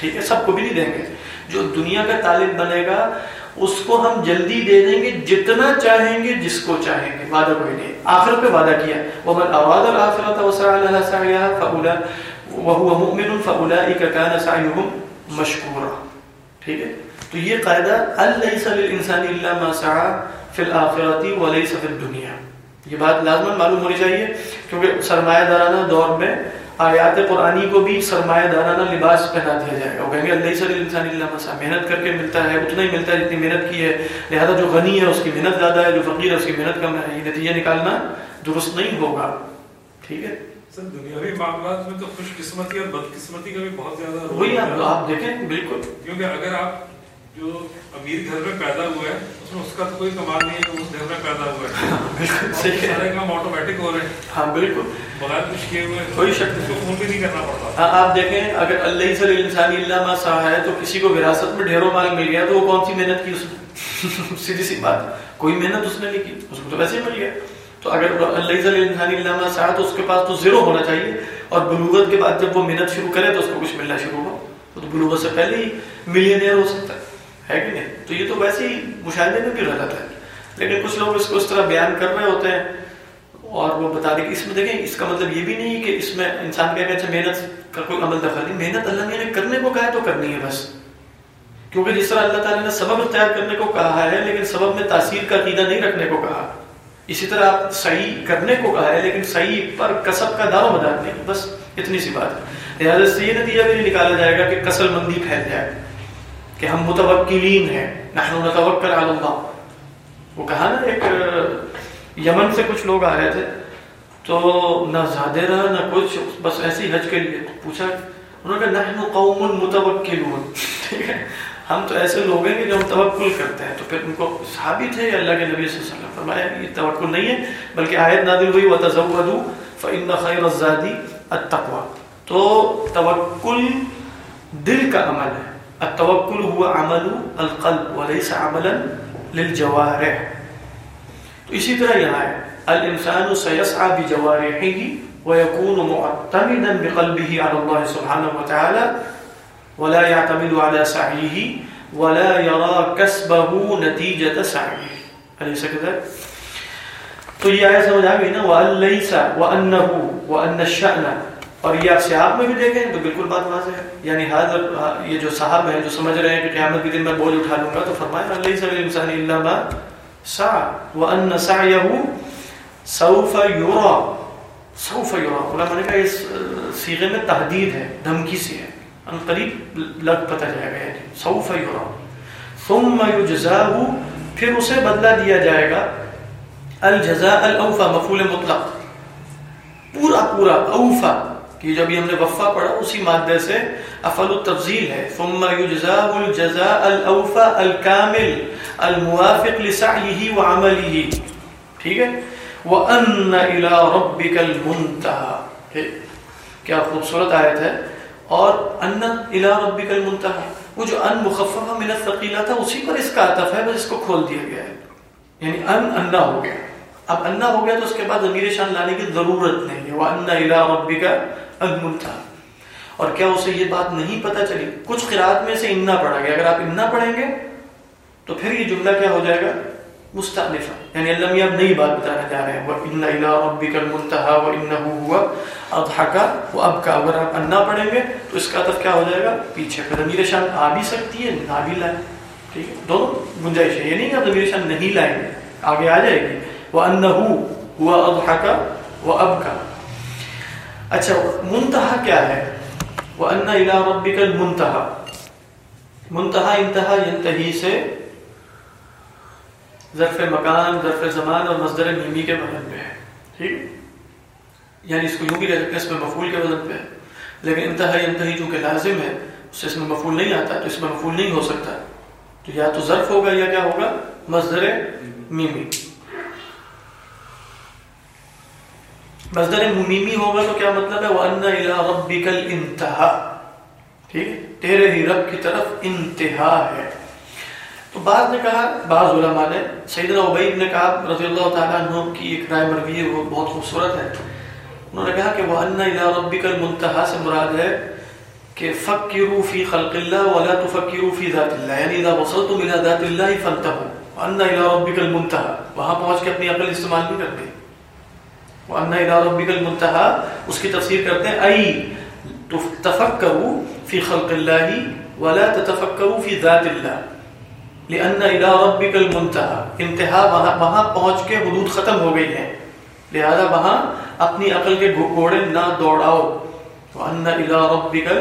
ٹھیک ہے؟ سب کو بھی نہیں دیں گے۔ جو دنیا کا طالب بنے گا، اس کو ہم جلدی دے دیں گے جتنا چاہیں گے، جس کو چاہیں گے۔ وعدہ کوئی نہیں۔ آخرت پہ وعدہ کیا ومن اراد الاخرۃ وسعى لها سعيها فاولئك وهو مؤمن فاولئك كان سعيهم مشكورا ٹھیک ہے؟ تو یہ قاعدہ الیس للانسان الا ما سعى فی الاخرۃ وليس فی الدنيا؟ یہ بات لازمن معلوم ہونی چاہیے، کیونکہ سرمایہ دارانہ دور میں آیات قرآنی کو بھی سرمایہ دارانہ لباس پہنا دیا جائے گا۔ وہ کہیں گے اللہ صلی انسان اللہ مسا محنت کر کے ملتا ہے، اتنا ہی ملتا ہے جتنی محنت کی ہے۔ لہذا جو غنی ہے، اس کی محنت زیادہ ہے، جو فقیر ہے، اس کی محنت کم ہے۔ یہ نتیجہ نکالنا درست نہیں ہوگا۔ ٹھیک ہے؟ سر دنیاوی معاملات میں تو خوش قسمتی اور بدقسمتی کا بھی بہت زیادہ وہی آپ دیکھیں بالکل۔ کیونکہ اگر آپ جو امیر گھر میں پیدا ہوا ہے اس میں اس کا تو کوئی کمال نہیں ہے کہ اس گھر میں پیدا ہوا ہے بالکل صحیح ہے سارے کام آٹومیٹک ہو رہے ہیں۔ ہاں بالکل۔ بغیر کچھ کیے ہوئے کوئی شک۔ اس کو فون بھی نہیں کرنا پڑتا۔ ہاں آپ دیکھیں اگر اللہ صلی اللہ ما سا ہے تو کسی کو وراثت میں ڈھیروں مال مل گیا تو وہ کون سی محنت کی؟ اس نے؟ [laughs] سیدھی سی بات۔ کوئی محنت اس نے نہیں کی اس کو تو ویسے ہی مل گیا۔ تو اگر اللہ سا تو اس کے پاس تو زیرو ہونا چاہیے اور بلوغت کے بعد جب وہ محنت شروع کرے تو اس کو کچھ ملنا شروع ہو وہ تو بلوغت سے پہلے ہی ملینئر ہو سکتا ہے۔ ہے کہ نہیں؟ تو یہ تو ویسے ہی مشاہدے میں بھی غلط ہے۔ لیکن کچھ لوگ اس کو اس طرح بیان کر رہے ہوتے ہیں اور وہ بتا دیں کہ اس میں دیکھیں، اس کا مطلب یہ بھی نہیں کہ اس میں انسان کہہ اچھا محنت کا کوئی عمل دخل نہیں۔ محنت اللہ نے یعنی کرنے کو کہا ہے تو کرنی ہے بس۔ کیونکہ جس طرح اللہ تعالیٰ نے سبب اختیار کرنے کو کہا ہے، لیکن سبب میں تاثیر کا عقیدہ نہیں رکھنے کو کہا۔ اسی طرح آپ صحیح کرنے کو کہا ہے، لیکن صحیح پر کسب کا دار مدار نہیں، بس اتنی سی بات۔ ہے لہٰذا سے یہ نتیجہ بھی نہیں نکالا جائے گا کہ کسل مندی پھیل جائے، کہ ہم متوکلین ہیں نحن نتوکل علی اللہ۔ وہ کہا نا ایک یمن سے کچھ لوگ آ رہے تھے، تو نہ زیادہ رہا، نہ کچھ، بس ایسے ہی حج کے لیے۔ پوچھا، انہوں نے کہا نحن قوم متوکلون۔ ٹھیک ہے؟ ہم تو ایسے لوگ ہیں کہ جو ہم توکل کرتے ہیں۔ تو پھر ان کو صحابی تھے اللہ کے نبی صلی اللہ علیہ وسلم فرمایا یہ توکل نہیں ہے، بلکہ آیت نازل ہوئی، وتزودوا فإن خیر الزاد التقوى۔ تو توکل دل کا عمل ہے۔ التوکل هو عمل القلب وليس عملا للجوارح۔ تو اسی طرح یہاں ہے، الانسان سيسعى بجوارحه ويكون معتمدا بقلبه على الله سبحانه وتعالى ولا يعتمد على سعيه ولا يرى كسبه نتيجة سعيه. أليس كذلك؟ تو یہ آیت سمجھ آ گئی نا وَأَلَّيْسَ وَأَنَّهُ، وَأَنَّ الشَّأْنَ. اور یہ آپ سیاق میں بھی دیکھیں تو بالکل بات واضح ہے۔ یعنی حاضر یہ جو صاحب ہیں، جو سمجھ رہے ہیں کہ قیامت کے دن میں بوجھ اٹھا لوں گا، تو فرمایا اللہ سب انسان اللہ ما سا وان سعيه سوف يرى. سوف يرى. علماء نے کہا اس صیغے میں تحدید ہے، دھمکی سی ہے۔ قریب لگ پتہ جائے گا یعنی سوف يرى ثم يجزاه پھر اسے بدلہ دیا جائے گا، الجزاء الاوفى مفعول مطلق. پورا پورا اوفا، کہ جب ہم نے وفا پڑھا، اسی مادے سے افل التفضیل ہے. ثم يجزاه الجزاء الاوفى الكامل الموافق لسعيه وعمله ٹھیک ہے؟ وان الى ربك المنتهى کیا خوبصورت آیت ہے۔ اور ان الى ربك المنتهى۔ وہ جو ان مخففہ من الثقيلہ تھا، اسی پر اس کا عطف ہے، بس اس کو کھول دیا گیا ہے۔ یعنی ان انا ہو گیا۔ اب انا ہو گیا تو اس کے بعد ضمیر شان لانے کی ضرورت نہیں ہے۔ وہ وَأَنَّ إِلَىٰ رَبِّكَ الْمُنْتَهَى۔ اور کیا اسے یہ بات نہیں پتہ چلی؟ کچھ قرآت میں سے اننا پڑھا گیا۔ اگر آپ اننا پڑھیں گے، تو پھر یہ جملہ کیا ہو جائے گا؟ مستعلفہ یعنی اللہ میاں نئی بات بتانا چاہ رہے ہیں. وَإِنَّ إِلَىٰ رَبِّكَ الْمُنْتَحَا وَإِنَّهُ هُوَ أَضْحَكَ وَأَبْكَى. اگر آپ انا پڑھیں گے تو اس کا عطف کیا ہو جائے گا؟ پیچھے. پھر ضمیر شان آ بھی سکتی ہے، نہ بھی لائیں ٹھیک ہے؟ دونوں گنجائش ہے. یہ نہیں کہ آپ ضمیر شان نہیں لائیں گے. آگے آ جائے گی. وَأَنَّهُ هُوَ أَضْحَكَ وَأَبْكَى. اچھا منتہا کیا ہے؟ وَأَنَّ إِلَىٰ رَبِّكَ الْمُنْتَحَا منتہا، انتہا، ینتہی سے ظرف مکان، ظرف زمان اور مصدر میمی کے وزن پہ ہے، ٹھیک؟ یعنی اس کو یوں بھی کہہ سکتے ہیں اس میں مفول کے وزن پہ ہے، لیکن انتہا انتہی چونکہ لازم ہے، اس سے اس میں مفول نہیں آتا، تو اس میں مفول نہیں ہو سکتا۔ تو یا تو ظرف ہوگا یا کیا ہوگا؟ مصدر میمی مصدر میمی ہوگا تو کیا مطلب ہے؟ وَأَنَّ إِلَىٰ رَبِّكَ الْإِنْتَحَا ٹھیک تیرے ہی رب کی طرف انتہا ہے۔ تو بعض نے کہا، بعض علماء نے، سیدنا عبید نے کہا، رضی اللہ تعالیٰ عنہ کی ایک رائے مروی ہے، وہ بہت خوبصورت ہے۔ انہوں نے کہا کہ وہ وَأَنَّ إِلَىٰ رَبِّكَ الْمُنْتَحَا سے مراد ہے کہ فَكِّرُوا فِي خَلْقِ اللَّهِ وَلَا تُفَكِّرُوا فِي ذَاتِ اللَّهِ یعنی اذا وصلتم الى ذات اللہ فانتہوا وَأَنَّ إِلَىٰ رَبِّكَ الْمُنْتَحَا وہاں پہنچ کے اپنی عقل استعمال بھی کرتے ہیں۔ وَأَنَّ إِلَىٰ رَبِّكَ اس کی تفسیر کرتے ہیں اَيْ تَفَكَّرُوا فِي خَلْقِ اللَّهِ وَلَا تَتَفَكَّرُوا فِي ذَاتِ اللَّهِ۔ لِأَنَّ إِلَىٰ رَبِّكَ الْمُنْتَحَا انتہا وہاں, وہاں پہنچ کے حدود ختم ہو گئی ہیں۔ لہذا وہاں اپنی عقل کے گھوڑے نہ دوڑاؤ۔ وَأَنَّ إِلَىٰ رَبِّكَ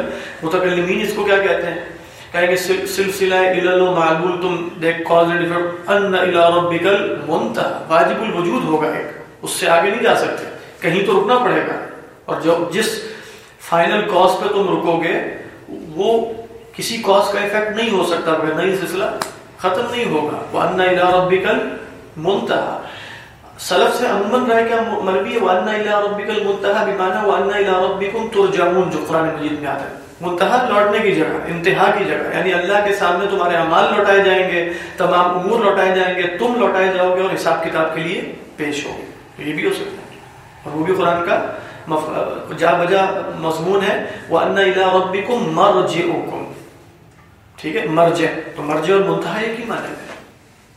متکلمین اس کو کیا کہتے ہیں؟ کہیں کہ سلسلہ علل و معلول تم دیکھ کاز اینڈ ایفیکٹ ان الى ربک المنتهى واجب الوجود ہوگا ایک۔ اس سے آگے نہیں جا سکتے۔ کہیں تو رکنا پڑے گا۔ اور جو جس فائنل کاز پہ تم رکو گے وہ کسی کاز کا ایفیکٹ نہیں ہو سکتا۔ بغیر نئی سلسلہ ختم نہیں ہوگا۔ وَأَنَّ إِلَىٰ رَبِّكَ الْمُنْتَهَى۔ سلف سے عموماً رہے کہ مروی ہے وَأَنَّ إِلَىٰ رَبِّكَ الْمُنْتَهَى بمعنى وَأَنَّ إِلَىٰ رَبِّكُمْ تُرْجَعُونَ، جو قرآن مجید میں آتا ہے۔ منتہا لوٹنے کی جگہ، انتہا کی جگہ یعنی اللہ کے سامنے تمہارے اعمال لوٹائے جائیں گے، تمام امور لوٹائے جائیں گے، تم لوٹائے جاؤ گے اور حساب کتاب کے لیے پیش ہو یہ بھی ہو سکتا ہے۔ اور وہ بھی قرآن کا مف... جا بجا مضمون ہے۔ وَأَنَّ إِلَىٰ رَبِّكُمْ مَرْجِعُكُمْ۔ ٹھیک ہے، مرجع۔ تو مرجع اور منتہا ایک ہی معنی ہے۔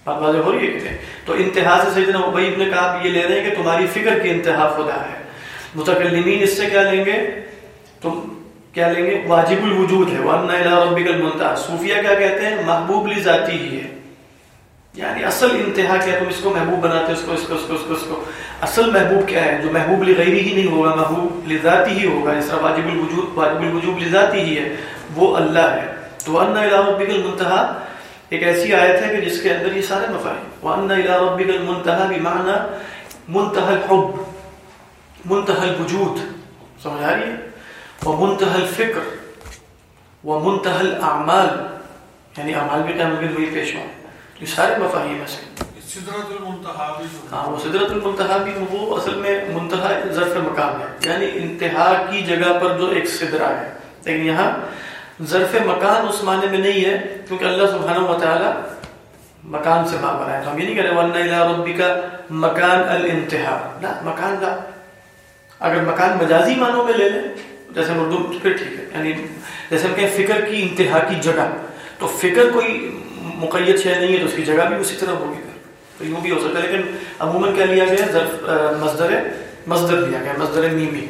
بات واضح ہو رہی ہے تو انتہا سے سیدنا ابی نے کہا یہ لے رہے ہیں کہ تمہاری فکر کی انتہا خدا ہے۔ متکلمین اس سے کیا لیں گے؟ تم کیا لیں گے؟ واجب الوجود ہے۔ وَأَنَّ إِلَىٰ رَبِّكَ الْمُنْتَهَى۔ صوفیہ کیا کہتے ہیں؟ محبوب لی ذاتی ہی ہے۔ یعنی اصل انتہا کیا تم اس کو محبوب بناتے اس کو اس کو اس کو اس کو اس کو۔ اصل محبوب کیا ہے؟ جو محبوب لی ہی نہیں ہوگا، محبوب لی ذاتی ہی ہوگا۔ اس طرح واجب الوجود واجب الوجود لی ہی ہے، وہ اللہ ہے۔ تو وَأَنَّ إِلَىٰ رَبِّكَ الْمُنْتَهَى ایک ایسی آیت ہے کہ جس کے اندر یہ سارے مفاہیم وَأَنَّ إِلَىٰ رَبِّكَ الْمُنْتَهَى بِمَعْنَى مُنْتَهَى الْحُبِّ مُنْتَهَى الْوُجُود۔ سمجھ آ رہی ہے؟ وَمُنْتَهَى الْفِكْرِ ومنتهى الاعمال یعنی اعمال بھی قیامت کے وہی پیش ہوں۔ یہ سارے مفاہیم ہیں سدرت المنتہا بھی ہاں وہ سدرت المنتہا بھی وہ اصل میں منتہا ظرف مقام ہے۔ یعنی انتہا کی جگہ پر جو ایک سدرہ ہے۔ لیکن یہاں ظرف مکان اس معنی میں نہیں ہے، کیونکہ اللہ سبحانہ و تعالی مکان سے معاملہ ہے۔ تو ہم یہ نہیں کہہ رہے، وَأَنَّ إِلَىٰ رَبِّكَ مکان الانتہا لا مکان لا اگر مکان مجازی معنوں میں لے لیں، جیسے اردو پھر ٹھیک ہے۔ یعنی جیسے ہم کہیں فکر کی انتہا کی جگہ، تو فکر کوئی مقید شے نہیں ہے، تو اس کی جگہ بھی اسی طرح ہوگی۔ تو یوں بھی ہو سکتا ہے، لیکن عموماً کیا لیا گیا؟ ظرف مصدر مصدر لیا گیا، مصدر میمی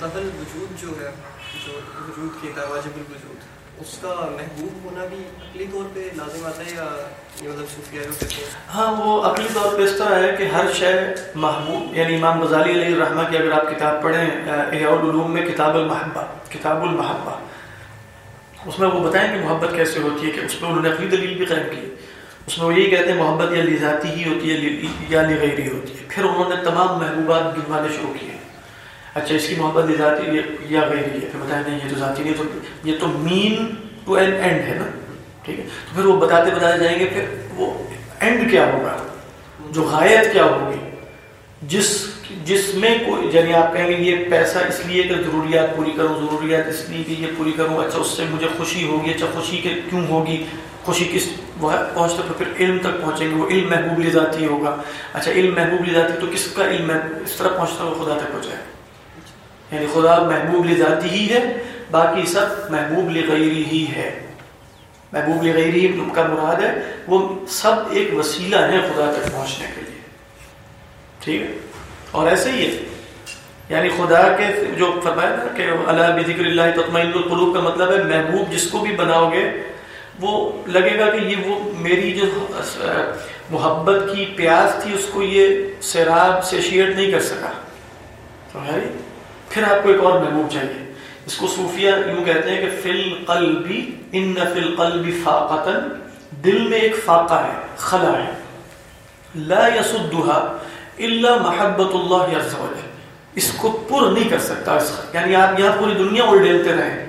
منتقل وجود جو ہے، جو وجود کی واجب الوجود اس کا محبوب ہونا بھی عقلی طور پہ لازم آتا ہے یا یہ مطلب صوفیہ جو کہتے ہیں ہاں وہ عقلی طور پہ اس طرح ہے کہ ہر شے محبوب یعنی امام غزالی علیہ الرحمہ کی اگر آپ کتاب پڑھیں احیاء العلوم میں کتاب المحبہ کتاب المحبہ۔ اس میں وہ بتائیں کہ محبت کیسے ہوتی ہے کہ اس میں انہوں نے عقلی دلیل بھی قائم کی۔ اس میں وہ یہی کہتے ہیں، محبت یا لذاتی ہی ہوتی ہے، یا لغیری ہوتی ہے۔ پھر انہوں نے تمام محبوبات گنوانے شروع کیے۔ اچھا اس کی محبت ذاتی یا غیری ہے پھر بتایا نہیں، یہ تو ذاتی نہیں تو یہ تو مین ٹو این اینڈ ہے نا؟ ٹھیک ہے؟ تو پھر وہ بتاتے بتاتے جائیں گے، پھر وہ اینڈ کیا ہوگا؟ جو غایت کیا ہوگی؟ جس جس میں کوئی یعنی آپ کہیں گے یہ پیسہ اس لیے کہ ضروریات پوری کروں، ضروریات اس لیے کہ یہ پوری کروں اچھا اس سے مجھے خوشی ہوگی اچھا خوشی کے کیوں ہوگی؟ خوشی کس وہ پہنچتے تو پھر علم تک پہنچیں گے، وہ علم محبوب لی ذاتی ہوگا۔ اچھا علم محبوب لی ذاتی، تو کس کا علم اس طرح پہنچتا ہوا خدا تک ہو جائے یعنی خدا محبوب لذاتی ہی ہے، باقی سب محبوب لغیری ہی ہے۔ محبوب لغیری کا مراد ہے، وہ سب ایک وسیلہ ہے خدا تک پہنچنے کے لیے۔ ٹھیک ہے؟ اور ایسے ہی ہے۔ یعنی خدا کے جو فرمایا نا کہ اللہ بذکر اللہ تطمئن القلوب کا مطلب ہے، محبوب جس کو بھی بناؤ گے، وہ لگے گا کہ یہ وہ میری جو، محبت کی پیاس تھی، اس کو یہ سیراب سے شیئر نہیں کر سکا۔ تو ہے۔ پھر آپ کو ایک اور محبوب چاہیے۔ اس کو صوفیہ یوں کہتے ہیں کہ فل قلبی، ان فل قلبی فاقتن دل میں ایک فاقہ ہے، خلا ہے۔ لا یسدھا الا محبت اللہ عز وجل اس کو پر نہیں کر سکتا، اس یعنی آپ یہاں پوری دنیا اڑیلتے رہیں۔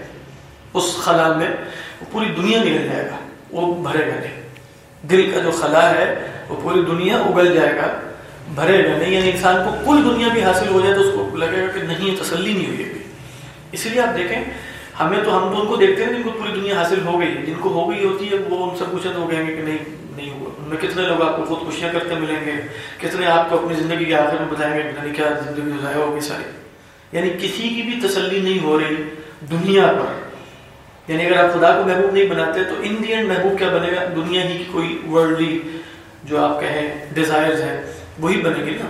اس خلا میں پوری دنیا نکل جائے گا، وہ بھرے گا نہیں۔ دل کا جو خلا ہے، وہ پوری دنیا اگل جائے گا۔ بھرے گا نہیں یعنی انسان کو پوری دنیا بھی حاصل ہو جائے تو اس کو لگے گا کہ نہیں تسلی نہیں ہوئی ابھی۔ اسی لیے آپ دیکھیں، ہمیں تو ہم تو ان کو دیکھتے ہیں جن کو پوری دنیا حاصل ہو گئی جن کو ہو گئی ہوتی ہے، وہ ان سے پوچھے تو کہیں گے کہ نہیں نہیں ہوا۔ ان میں کتنے لوگ آپ کو خود خوشیاں کرتے ملیں گے؟ کتنے آپ کو اپنی زندگی کے آخر میں بتائیں گے کہ نہیں کیا زندگی ضائع ہوگی ساری۔ یعنی کسی کی بھی تسلی نہیں ہو رہی دنیا پر۔ یعنی اگر آپ خدا کو محبوب نہیں بناتے تو ان دی اینڈ محبوب کیا بنے گا؟ دنیا ہی کی کوئی ورلڈلی جو آپ کہیں ڈیزائرز ہیں۔ وہی بنے گی نا۔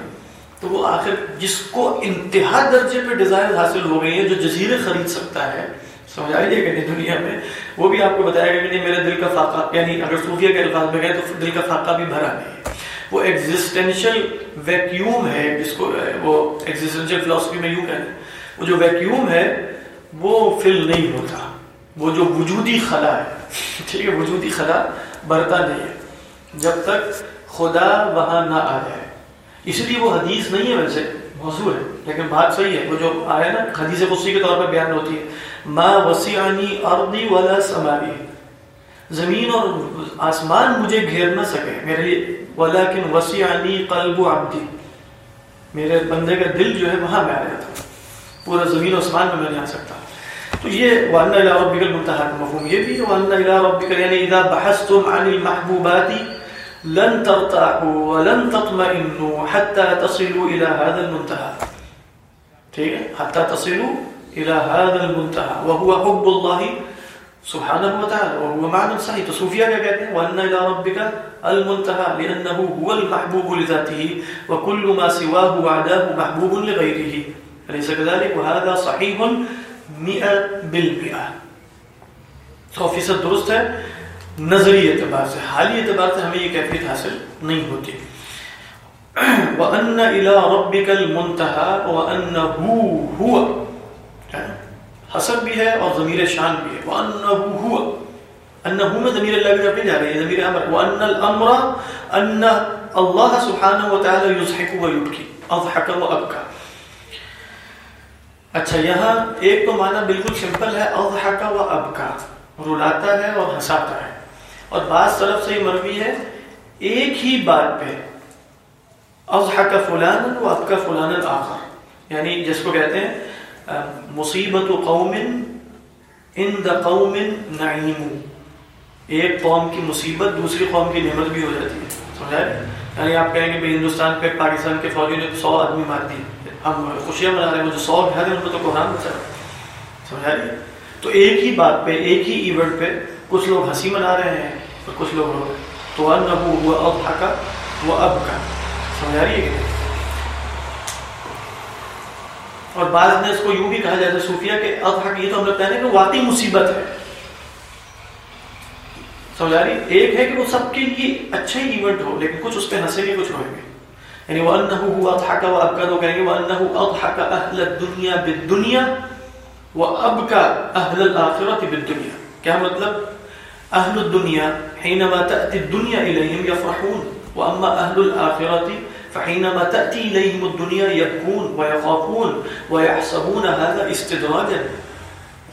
تو وہ آخر جس کو انتہا درجے پہ ڈیزائر حاصل ہو گئی ہے جو جزیرے خرید سکتا ہے سمجھ آئیے کہ دنیا میں، وہ بھی آپ کو بتایا گا کہ نہیں، میرے دل کا فاقہ یعنی اگر صوفیہ کے الفاظ میں گئے تو دل کا فاقہ بھی بھرا نہیں ہے۔ وہ ایگزسٹینشیل ویکیوم ہے، جس کو، وہ ایگزسٹینشیل فلاسفی میں یوں کہتے ہیں۔ وہ جو ویکیوم ہے، وہ فل نہیں ہوتا۔ وہ جو وجودی خلا ہے۔ ٹھیک ہے، وجودی خلا بھرتا نہیں ہے۔ جب تک خدا وہاں نہ آ جائے۔ اس لیے وہ حدیث نہیں ہے ویسے، موضوع ہے، لیکن بات صحیح ہے، وہ جو آیا نا، حدیث غصی کے طور پر بیان ہوتی ہے، ما وسیعنی ارضی ولا سماوی زمین اور آسمان مجھے گھیر نہ سکے، میرے لیے، ولیکن وسیعنی قلب عبدی۔ میرے بندے کا دل جو ہے، وہاں میں آیا تھا پورا زمین و آسمان میں میں نہیں آ سکتا۔ تو یہ وَأَنَّ إِلَىٰ رَبِّكَ الْمُنْتَهَا مفہوم، یہ بھی وَأَنَّ إِلَىٰ رَبِّكَ یعنی اذا بحثتم عن المحبوبات لن ترتاحوا ولن تطمئنوا حتى تصلوا الى هذا المنتهى. ٹھیک ہے؟ حتى تصلوا الى هذا المنتهى. وهو حب الله سبحانه وتعالى. وهو معنى صحيح. تو کیا کہتے ہیں؟ وان الى ربك المنتهى لانه هو المحبوب لذاته وكل ما سواه وعداه محبوب لغيره. اليس كذلك؟ وهذا صحيح 100% 100 فیصد درست ہے نظری اعتبار سے، حالی اعتبار سے ہمیں یہ کیفیت حاصل نہیں ہوتی۔ وَأَنَّ إِلَىٰ رَبِّكَ الْمُنْتَحَى وَأَنَّهُ هُوَ۔ یعنی حسب بھی ہے اور ضمیر شان بھی ہے۔ وَأَنَّهُ هُوَ۔ انہو میں ضمیر اللہ کی طرف نہیں جا رہی ہے، ضمیر امر۔ وَأَنَّ الْأَمْرَ أَنَّ اللَّهَ سُبْحَانَهُ وَتَعَالَى يُزْحِكُ وَيُبْكِ اضحك وَأَبْكَى۔ اچھا یہاں ایک تو معنی بالکل سمپل ہے اضحك وَأَبْكَى۔ رلاتا ہے اور ہنساتا ہے۔ اور بعض طرف سے مروی ہے، ایک ہی بات پہ۔ اضحک فلان و ابکا فلان الاخر۔ یعنی جس کو کہتے ہیں، مصیبت قوم ان دا قوم نعیم۔ ایک قوم کی مصیبت دوسری قوم کی نعمت بھی ہو جاتی ہے۔ سمجھا یعنی آپ کہیں گے ہندوستان پہ، پاکستان کے فوجی نے سو آدمی مار دی ہم خوشیاں منا رہے ہیں جو سو گھر ہیں ان کو تو قرآن بچا سمجھا تو ایک ہی بات پہ، ایک ہی ایونٹ پہ کچھ لوگ ہنسی منا رہے ہیں اور کچھ لوگ رو تو انہو ہوا اضحکا و ابکا۔ سمجھا رہی ہے اور بعض نے اس کو یوں بھی کہا جاتا ہے صوفیہ کہ اب اضحک، یہ تو ہم لوگ کہتے ہیں کہ واقعی مصیبت ہے۔ سمجھا رہی ایک ہے کہ وہ سب کے لیے اچھا ہی ایونٹ ہو، لیکن کچھ اس پہ ہنسے گے، کچھ روئیں گے۔ یعنی وہ انہ ہوا وَأَنَّهُ هُوَ أَضْحَكَ وَأَبْكَى تو کہیں گے وَأَنَّهُ أَضْحَكَ أَهْلَ الدُّنْيَا بِالدُّنْيَا وَأَبْكَى أَهْلَ الْآخِرَةِ بِالدُّنْيَا کیا مطلب؟ اہل الدنیا حينما تأتي الدنيا إليهم يفرحون وأما أهل الآخرة فحينما تأتي إليهم الدنيا يبكون ويخافون ويحسبون هذا استدراجا.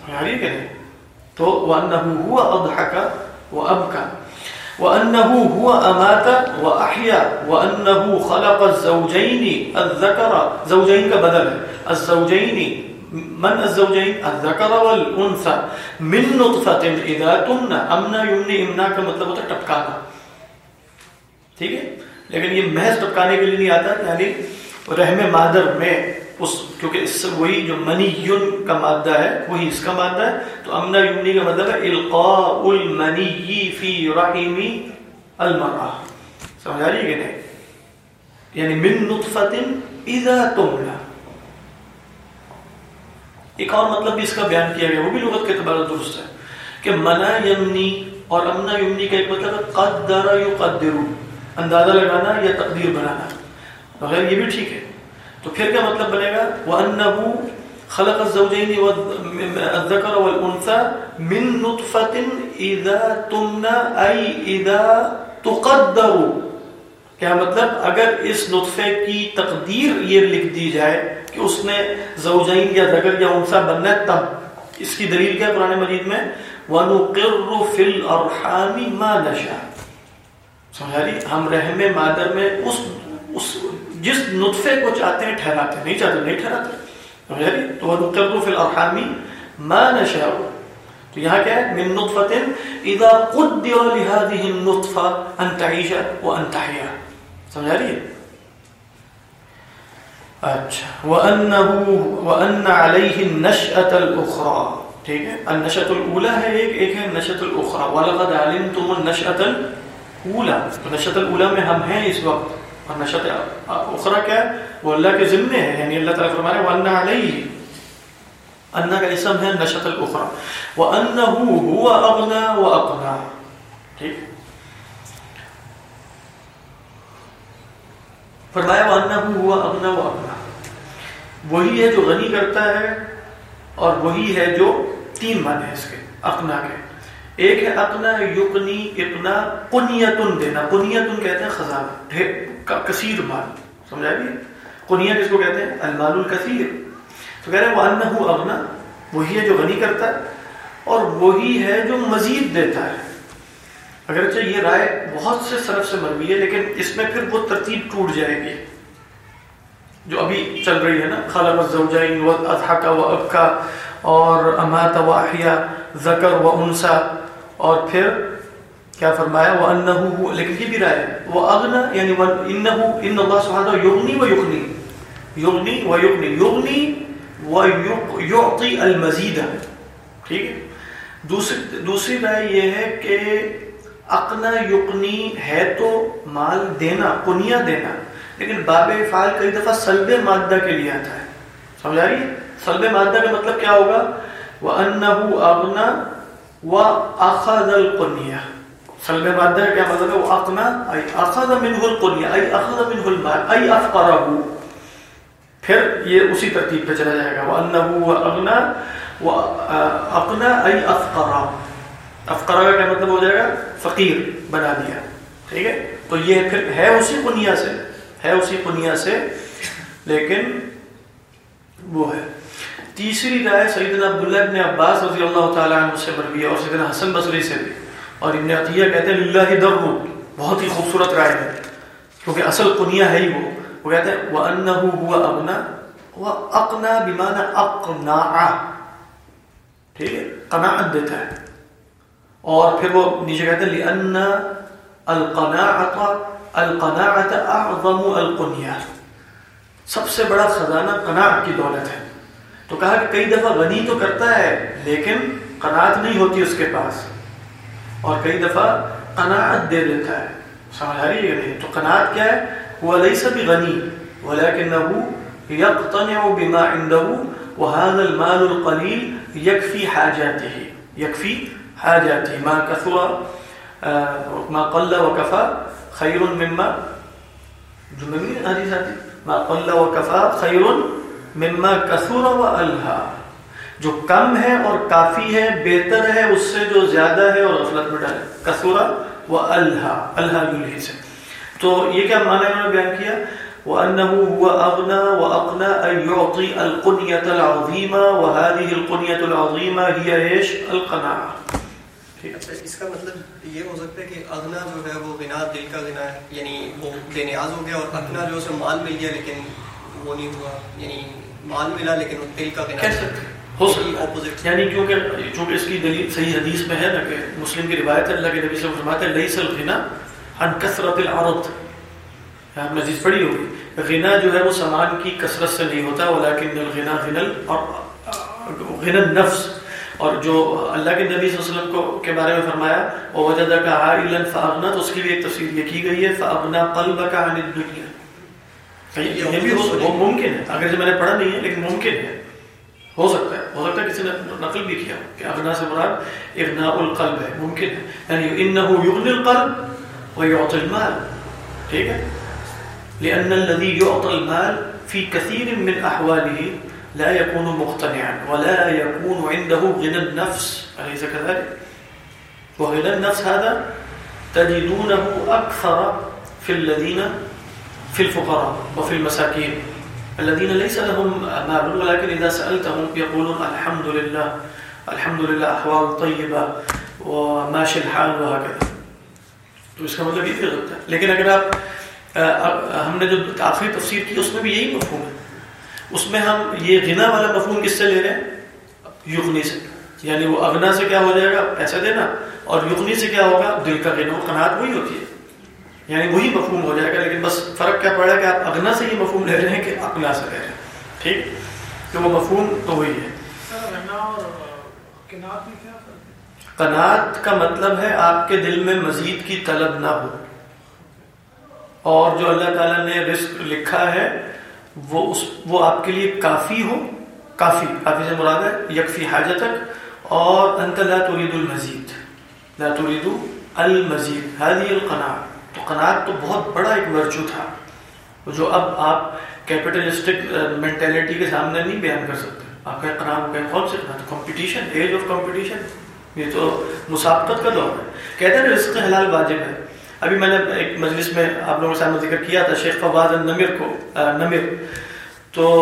یعنی يعني كده تو وأنه هو أضحك وأبكى وأنه هو أمات وأحيا وأنه خلق الزوجين الذكر زوجين كبدل الزوجين من الزوجين؟ الذكر والانثى من نطفه اذا تمنى امنا يمني امنا کا مطلب ہوتا ہے ٹپکانا. ٹھیک ہے؟ لیکن یہ محض ٹپکانے کے لیے نہیں آتا یعنی رحم مادر میں اس، کیونکہ اس سے وہی جو منی یون کا مادہ ہے، وہی اس کا مادہ ہے۔ تو امنا یمنی کا مطلب ہے القاء المنی فی رحم المرأة. سمجھ آ رہی ہے کہ نہیں؟ یعنی من نطفت اذا تمنا ایک اور مطلب بھی اس کا بیان کیا گیا، وہ بھی لغت کے اعتبار سے درست ہے کہ منا یمنی اور امنا یمنی کا ایک مطلب ہے قدر یقدر اندازہ لگانا یا تقدیر بنانا۔ بغیر یہ بھی ٹھیک ہے۔ تو پھر کیا مطلب بنے گا؟ وَأَنَّهُ خلق الزوجين والذكر والأنثى من نطفة إذا تمنى أي إذا تقدر۔ کیا مطلب اگر اس نطفے کی تقدیر یہ لکھ دی جائے کہ اس نے زوجین یا ذکر یا انسا بننا تب اس کی دلیل کیا قرآن مجید میں؟ وَنُقِرُّ فِي الْأَرْحَامِ مَا نَشَا سمجھا رہی ہم رحم مادر میں اس, اس جس نطفے کو چاہتے ہیں ٹھہراتے نہیں چاہتے نہیں ٹھہراتے۔ سمجھا رہی تو وَنُقِرُّ فِي الْأَرْحَامِ مَا نَشَا تو یہاں کیا ہے؟ من نطفة اذا قدر لهذه النطفة ان تعيش وان تحيا. سمجھا رہی ہے؟ اچھا. وانه وان عليه النشأة الاخرى. ٹھیک ہے؟ النشأة الاولى ہے ایک ایک ہے النشأة الاخرى. ولقد علمتم النشأة الاولى. تو نشأة الاولى میں ہم ہیں اس وقت. اور نشأة اخرى کیا ہے؟ وہ اللہ کے ذمہ ہے یعنی اللہ تعالی فرما رہا ہے وان عليه ان کا اسم ہے نشط الاخرى وانه هو اغنى واقنى ٹھیک؟ فرمایا وانه هو اغنى واقنى وہی ہے جو غنی کرتا ہے اور وہی ہے جو تین معنی ہیں اس کے اقنا کے۔ ایک ہے اقنا یقنی اقنا قنیتن دینا۔ قنیتن کہتے ہیں خزانہ کثیر مال، سمجھا جی؟ گیا قنیہ کس کو کہتے ہیں المال الکثیر۔ تو کہہ رہے ہیں، وَأَنَّهُ أَغْنَى، وہی ہے جو غنی کرتا ہے اور وہی ہے جو مزید دیتا ہے۔ اگرچہ یہ رائے بہت سے صرف سے مروی ہے، لیکن اس میں پھر وہ ترتیب ٹوٹ جائے گی۔ جو ابھی چل رہی ہے نا خالق الزوجین واضحکا و ابکا اور امات و احیا ذکر و انسا اور پھر کیا فرمایا؟ وہ انہو لیکن یہ بھی رائے ہے۔ وہ اغنا یعنی انہو اللہ سبحانہ یغنی وَيُعْطِي الْمَزِيدَ۔ ٹھیک ہے؟ دوسری دوسری رائے یہ ہے کہ اقنا یقنی ہے تو مال دینا کنیا دینا۔ لیکن باب فعال کئی دفعہ سلب مادہ کے لیے آتا ہے۔ سمجھا رہی ہے؟ سلب مادہ کا مطلب کیا ہوگا؟ وہ وَأَنَّهُ أَغْنَى وَأَخَذَ الْقُنْيَةِ۔ سلب مادہ کا کیا مطلب ہے؟ وہ اقنا اخذ منہ القنیہ ای اخذ منہ المال ای افقرہو پھر یہ اسی ترتیب پہ چلا جائے گا۔ وَأَنَّهُ وَأَغْنَى وَأَقْنَى أَيْ أَفْقَرَى افقرا کا کیا مطلب ہو جائے گا؟ فقیر بنا دیا۔ ٹھیک ہے؟ تو یہ پھر ہے اسی کنیا سے، ہے اسی کنیا سے، لیکن وہ ہے۔ تیسری رائے سیدنا عبداللہ ابن عباس رضی اللہ تعالیٰ عنہ سے مروی ہے اور سیدنا حسن بصری سے بھی۔ اور ابن عطیہ کہتے ہیں للہ در۔ بہت ہی خوبصورت رائے ہے۔ کیونکہ اصل کنیا ہے ہی وہ۔ وہ کہتے ہیں، وَأَنَّهُ هُوَ أَغْنَى وَأَقْنَى بِمَانَ أَقْنَعَ ٹھیک ہے، قناعت دیتا ہے۔ اور پھر وہ نیچے کہتے ہیں، لِأَنَّ الْقَنَاعَةَ الْقَنَاعَةَ أَعْظَمُ الْقُنْيَةِ سب سے بڑا خزانہ قناعت کی دولت ہے۔ تو کہا کہ کئی دفعہ غنی تو کرتا ہے، لیکن قناعت نہیں ہوتی اس کے پاس۔ اور کئی دفعہ قناعت دے دیتا ہے۔ سمجھ آ رہی ہے نہیں؟ تو قناعت کیا ہے؟ هو ليس بغني، ولكنه يقتنع بما عنده، وهذا المال القليل يكفي حاجاته يكفي حاجاته. ما كثر ما قل وكفى خير مما جملين حديث ما قل وكفى خير مما كثر والها جو کم ہے اور کافی ہے، بہتر ہے، اس سے جو زیادہ ہے اور غفلت میں ڈالے. کثورا و الہا الہا جلہی سے۔ تو یہ کیا معنی انہوں نے بیان کیا؟ وَأَنَّهُ هُوَ أَغْنَى وَأَقْنَى أَن يُعْطِي الْقُنْيَةَ الْعَظِيمَ وَهَذِهِ الْقُنْيَةُ الْعَظِيمَ هِيَ ايش الْقَنَاعَةِ. اس کا مطلب یہ ہو سکتا ہے کہ اغنا جو ہے وہ غنا دل کا غنا ہے یعنی وہ بے نیاز ہو گیا اور اغنا جو اسے مال مل گیا لیکن وہ نہیں ہوا یعنی مال ملا لیکن وہ دل کا غنا کیسے ہو سکتا یعنی کیونکہ چونکہ اس کی دلیل صحیح حدیث میں ہے نا کہ مسلم کی روایت اللہ کے نبی سے فرماتے ہیں لیس الغنا عن کثرت العرض۔ آپ نے حدیث پڑھی ہوگی۔ غنا جو ہے وہ سامان کی کثرت سے نہیں ہوتا، ولیکن الغنا غنل اور غنا نفس اور جو اللہ کے نبی صلی اللہ علیہ وسلم کو کے بارے میں فرمایا، وہ وجد کا عائلا فاغنا تو اس کی بھی ایک تفسیر یہ کی گئی ہے، فاغنا قلبك عن الدنيا یہ بھی ہو وہ ممکن ہے۔ اگر جو میں نے پڑھا نہیں ہے، لیکن ممکن ہے۔ ہو سکتا ہے۔ ہو سکتا ہے، کسی نے نقل بھی کیا کہ اغنا سے مراد اغناء القلب ہے، ممکن ہے۔ یعنی انه یغنی القلب ويعطي المال. ٹھیک ہے؟ لأن الذي يعطي المال في كثير من أحواله لا يكون مقتنعا ولا يكون عنده غنى النفس. أليس كذلك؟ وغنى النفس هذا تجدونه أكثر في الذين، في الفقراء وفي المساكين. الذين ليس لهم مال، ولكن إذا سألتهم يقولون الحمد لله الحمد لله أحوال طيبة وماشي الحال وهكذا. تو اس کا مطلب یہ غلط ہے۔ لیکن اگر آپ ہم نے جو آخری تفسیر کی، اس میں بھی یہی مفہوم ہے۔ اس میں ہم یہ غنا والا مفہوم کس سے لے رہے ہیں؟ یغنی سے۔ یعنی وہ اغنا سے کیا ہو جائے گا؟ پیسہ دینا۔ اور یغنی سے کیا ہوگا؟ دل کا غنا قناعت وہی ہوتی ہے۔ یعنی وہی مفہوم ہو جائے گا۔ لیکن بس فرق کیا پڑا کہ آپ اغنا سے یہ مفہوم لے رہے ہیں کہ اقنا سے لے رہے ہیں۔ ٹھیک؟ تو وہ مفہوم تو وہی ہے۔ قناعت کا مطلب ہے آپ کے دل میں مزید کی طلب نہ ہو۔ اور جو اللہ تعالیٰ نے رزق لکھا ہے، وہ اس، وہ آپ کے لیے کافی ہو، کافی۔ کافی سے مراد ہے، یکفی حاجتک۔ اور انت لا تريد المزید۔ لا تريد المزید۔ هذه القناعت۔ تو قناعت تو بہت بڑا ایک ورچو تھا، جو اب آپ کیپٹلسٹک مینٹیلٹی کے سامنے نہیں بیان کر سکتے۔ آپ کا قناعت کا کون سے کمپٹیشن ایج آف کمپٹیشن یہ تو مسابقت کا دور ہے۔ کہتے ہیں رزق حلال واجب ہے۔ ابھی میں نے ایک مجلس میں آپ لوگوں کے سامنے ذکر کیا تھا شیخ فواد النمر کو نمر۔ تو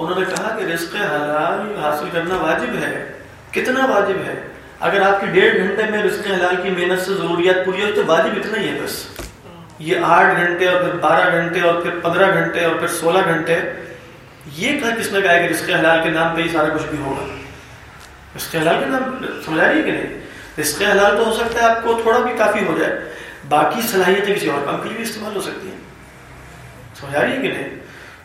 انہوں نے کہا کہ رزق حلال حاصل کرنا واجب ہے۔ کتنا واجب ہے؟ اگر آپ کی ڈیڑھ گھنٹے میں رزق حلال کی محنت سے ضروریات پوری ہو تو واجب اتنا ہی ہے بس۔ یہ آٹھ گھنٹے اور پھر بارہ گھنٹے اور پھر پندرہ گھنٹے اور پھر سولہ گھنٹے، یہ کہا کس نے کہا کہ رزق حلال کے نام پہ ہی سارا کچھ بھی ہوگا؟ رزق حلال کے نام سمجھا رہی ہے کہ نہیں؟ رزق حلال تو ہو سکتا ہے آپ کو تھوڑا بھی کافی ہو جائے۔ باقی صلاحیتیں کسی اور کام کے لیے بھی استعمال ہو سکتی ہیں۔ سمجھا رہی ہے کہ نہیں؟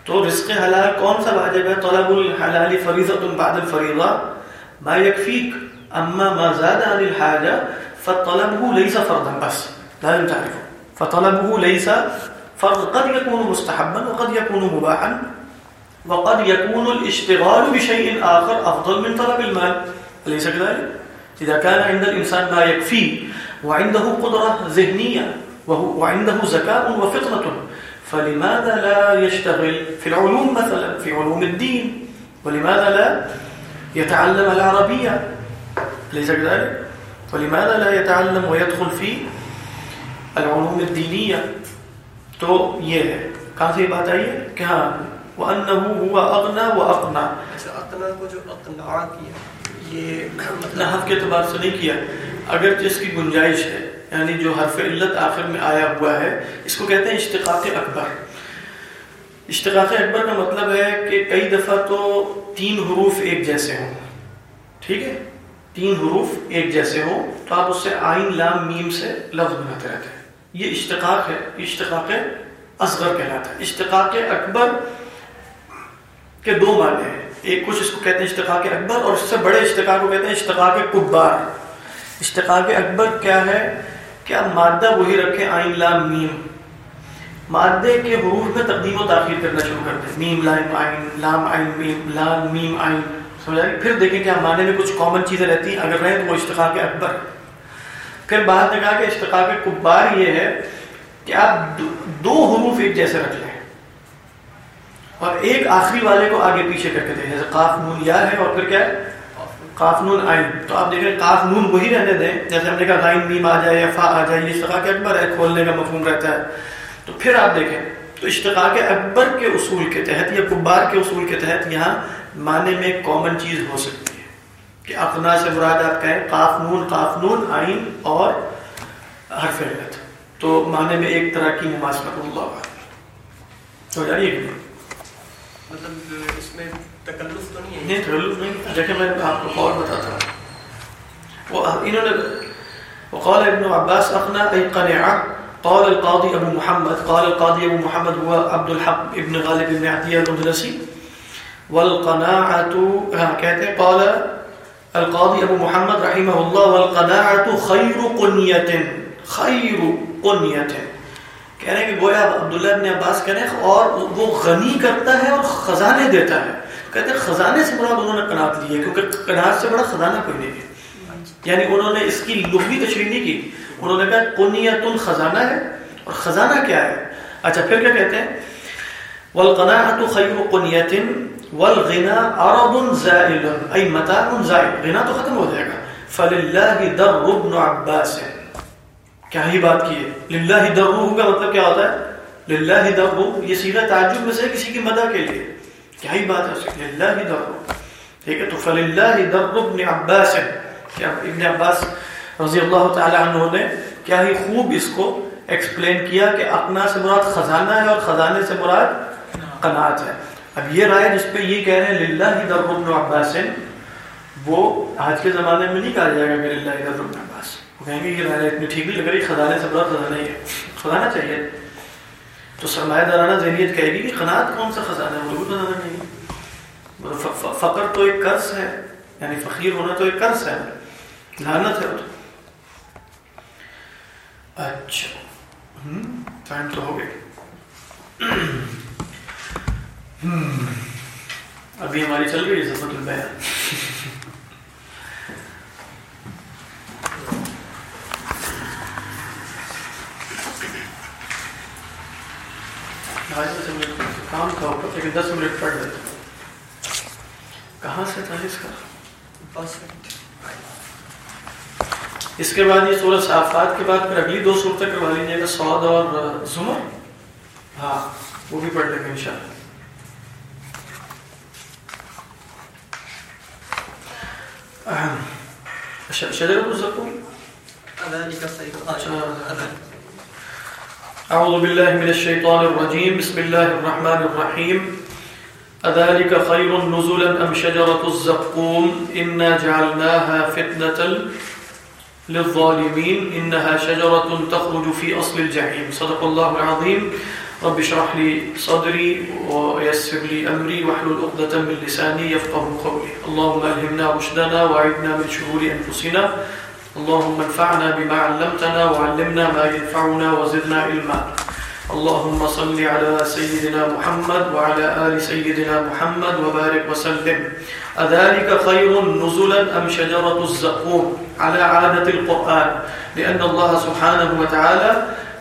تو رزق حلال کون سا واجب ہے؟ طلب الحلال فریضۃ بعد الفریضہ۔ ما يكفيك اما ما زاد عن الحاجه فطلبه ليس فرضا، بس۔ لازم تعرفه فطلبه ليس فرض، قد يكون مستحبا وقد يكون مباحا۔ وقد يكون الاشتغال بشيء آخر أفضل من طلب المال۔ أليس كذلك؟ إذا كان عند الإنسان ما يكفيه وعنده قدرة ذهنية وعنده زكاء وفطنة فلماذا لا يشتغل في العلوم مثلا، في علوم الدين؟ ولماذا لا يتعلم العربية؟ أليس كذلك؟ ولماذا لا يتعلم ويدخل في العلوم الدينية؟ تو یہ ہے۔ کہاں سے یہ بات آئی ہے؟ کہ ہاں وَأَنَّهُ هُوَ أَغْنَى وَأَقْنَى اچھا اقنا کو جو اقناع کیا۔ یہ نحف کے اعتبار سے نہیں کیا۔ اگر جس کی گنجائش ہے یعنی جو حرف علت آخر میں آیا ہوا ہے، اس کو کہتے ہیں اشتقاق اکبر۔ اشتقاق اکبر کا مطلب ہے کہ کئی دفعہ تو تین حروف ایک جیسے ہوں۔ ٹھیک ہے؟ تین حروف ایک جیسے ہوں تو آپ اس سے آئین، لام، میم سے لفظ بناتے رہتے ہیں۔ یہ اشتقاق ہے اشتقاق اصغر کہلاتا ہے۔ اشتقاق اکبر کے دو معنی ہیں۔ ایک کچھ اس کو کہتے ہیں اشتقاق اکبر اور اس سے بڑے اشتقاق کو کہتے ہیں اشتقاق کبار۔ اشتقاق اکبر کیا ہے؟ کیا مادہ وہی رکھے آئین لام میم۔ مادے کے حروف میں تقدیم و تاخیر کرنا شروع کر دیں۔ میم لام آئین لام، آئین، میم، لام، میم، آئین۔ سمجھا؟ پھر دیکھیں کہ معنی میں کچھ کامن چیزیں رہتی ہیں۔ اگر رہیں تو وہ اشتقاق اکبر۔ پھر بعد نے کہا کہ اشتقاق کبار یہ ہے کہ آپ دو حروف ایک جیسے رکھ لیں۔ اور ایک آخری والے کو آگے پیچھے کر کے دیں جیسے قاف نون یا ہے اور پھر کیا ہے؟ قاف نون آئین تو آپ دیکھ رہے ہیں قاف نون وہی رہنے دیں، جیسے ہم نے کہا غائن میم آ جائے یا فا آ جائے، یہ اشتقاق اکبر ہے، کھولنے کا مفہوم رہتا ہے۔ تو پھر آپ دیکھیں، تو اشتقاق اکبر کے اصول کے تحت یا کبار کے اصول کے تحت یہاں معنی میں کامن چیز ہو سکتی ہے کہ اقنا سے مراد آپ کہیں قاف نون قاف نون آئین اور حرف علت تو معنی میں ایک طرح کی مماثلت، اللہ ہو جا رہی ہے مطلب اس میں تکلف تو نہیں ہے؟ نہیں، تکلف نہیں۔ دیکھیں میں آپ کو اور بتاتا ہوں۔ وہ انہوں نے وقال ابن عباس، اقنا ای قنع قال القاضي أبو محمد، قال القاضي أبو محمد هو عبد الحق ابن غالب بن عطية الأندلسي والقناعة ها ہاں، كاتب قال القاضي أبو محمد رحمه الله والقناعة خير قنية خير قنية کہہ رہے ہیں کہ گویا عبداللہ ابن عباس کہہ رہے ہیں اور وہ غنی کرتا ہے اور خزانے دیتا ہے۔ کہتے ہیں خزانے سے مراد انہوں نے قناعت لی ہے کیونکہ قناعت سے بڑا خزانہ کوئی نہیں ہے۔ یعنی انہوں نے اس کی لغوی تشریح نہیں کی۔ انہوں نے کہا کنیت خزانہ ہے اور خزانہ کیا ہے؟ اچھا پھر کیا کہتے ہیں؟ والقناعة خير قنية والغنى عرض زائل أي متاع زائل۔ غنى تو ختم ہو جائے گا۔ فللہ در ابن عباس ہے۔ کیا ہی بات کی ہے؟ للہ درو کا مطلب کیا ہوتا ہے؟ للہ درو یہ سیدھا تعجب میں سے کسی کی مدح کے لیے۔ کیا ہی بات ہے اس کی؟ للہ درو ٹھیک ہے، تو فللہ در ابن عباس کیا ابن عباس رضی اللہ تعالی عنہ نے کیا ہی خوب اس کو ایکسپلین کیا کہ اپنا سے مراد خزانہ ہے اور خزانے سے مراد قناعت ہے۔ اب یہ رائے جس پہ یہ کہہ رہے ہیں، للہ در ابن عباس وہ آج کے زمانے میں نہیں کہا جائے گا کہ للہ در ابن عباس۔ وہ کہیں گے یہ رائے اتنی ٹھیک نہیں لگ رہی، خزانے سے مراد خزانہ ہی ہے۔ خزانہ چاہیے۔ تو سرمایہ دارانہ ذہنیت کہے گی کہ قناعت کون سا خزانہ ہے؟ وہ بھی خزانہ نہیں۔ مطلب فقر تو ایک قرض ہے یعنی فقیر ہونا تو ایک قرض ہے۔ لعنت ہے۔ اچھا۔ ٹائم تو ہو گئی ابھی ہماری چل گئی سفر البیان۔ کام تھا اوپر لیکن دس منٹ پڑھ لیتے کہاں سے تھا اس کا؟ اس کے بعد یہ سورج صافات کے بعد پھر اگلی دو صورتیں کروا لیجیے گا سعود اور زمر۔ ہاں وہ بھی پڑھ لیں گے ان شاء اللہ شجر الزقوم أعوذ بالله من الشيطان الرجيم. بسم الله الرحمن الرحيم. أذلك خير نزلا أم شجرة الزقوم؟ إنا جعلناها فتنة للظالمين. إنها شجرة تخرج في أصل الجحيم. صدق الله العظيم. رب اشرح لي صدري ويسر لي أمري. واحلل عقدة من لساني يفقه قولي. اللهم ألهمنا رشدنا وأعذنا من شرور أنفسنا اللهم انفعنا بما علمتنا وعلمنا ما ينفعنا وزدنا علما. اللهم صل على سيدنا محمد وعلى آل سيدنا محمد وبارك وسلم. أذلك خير نزلا أم شجرة الزقوم؟ على عادة القرآن. لأن الله سبحانه وتعالى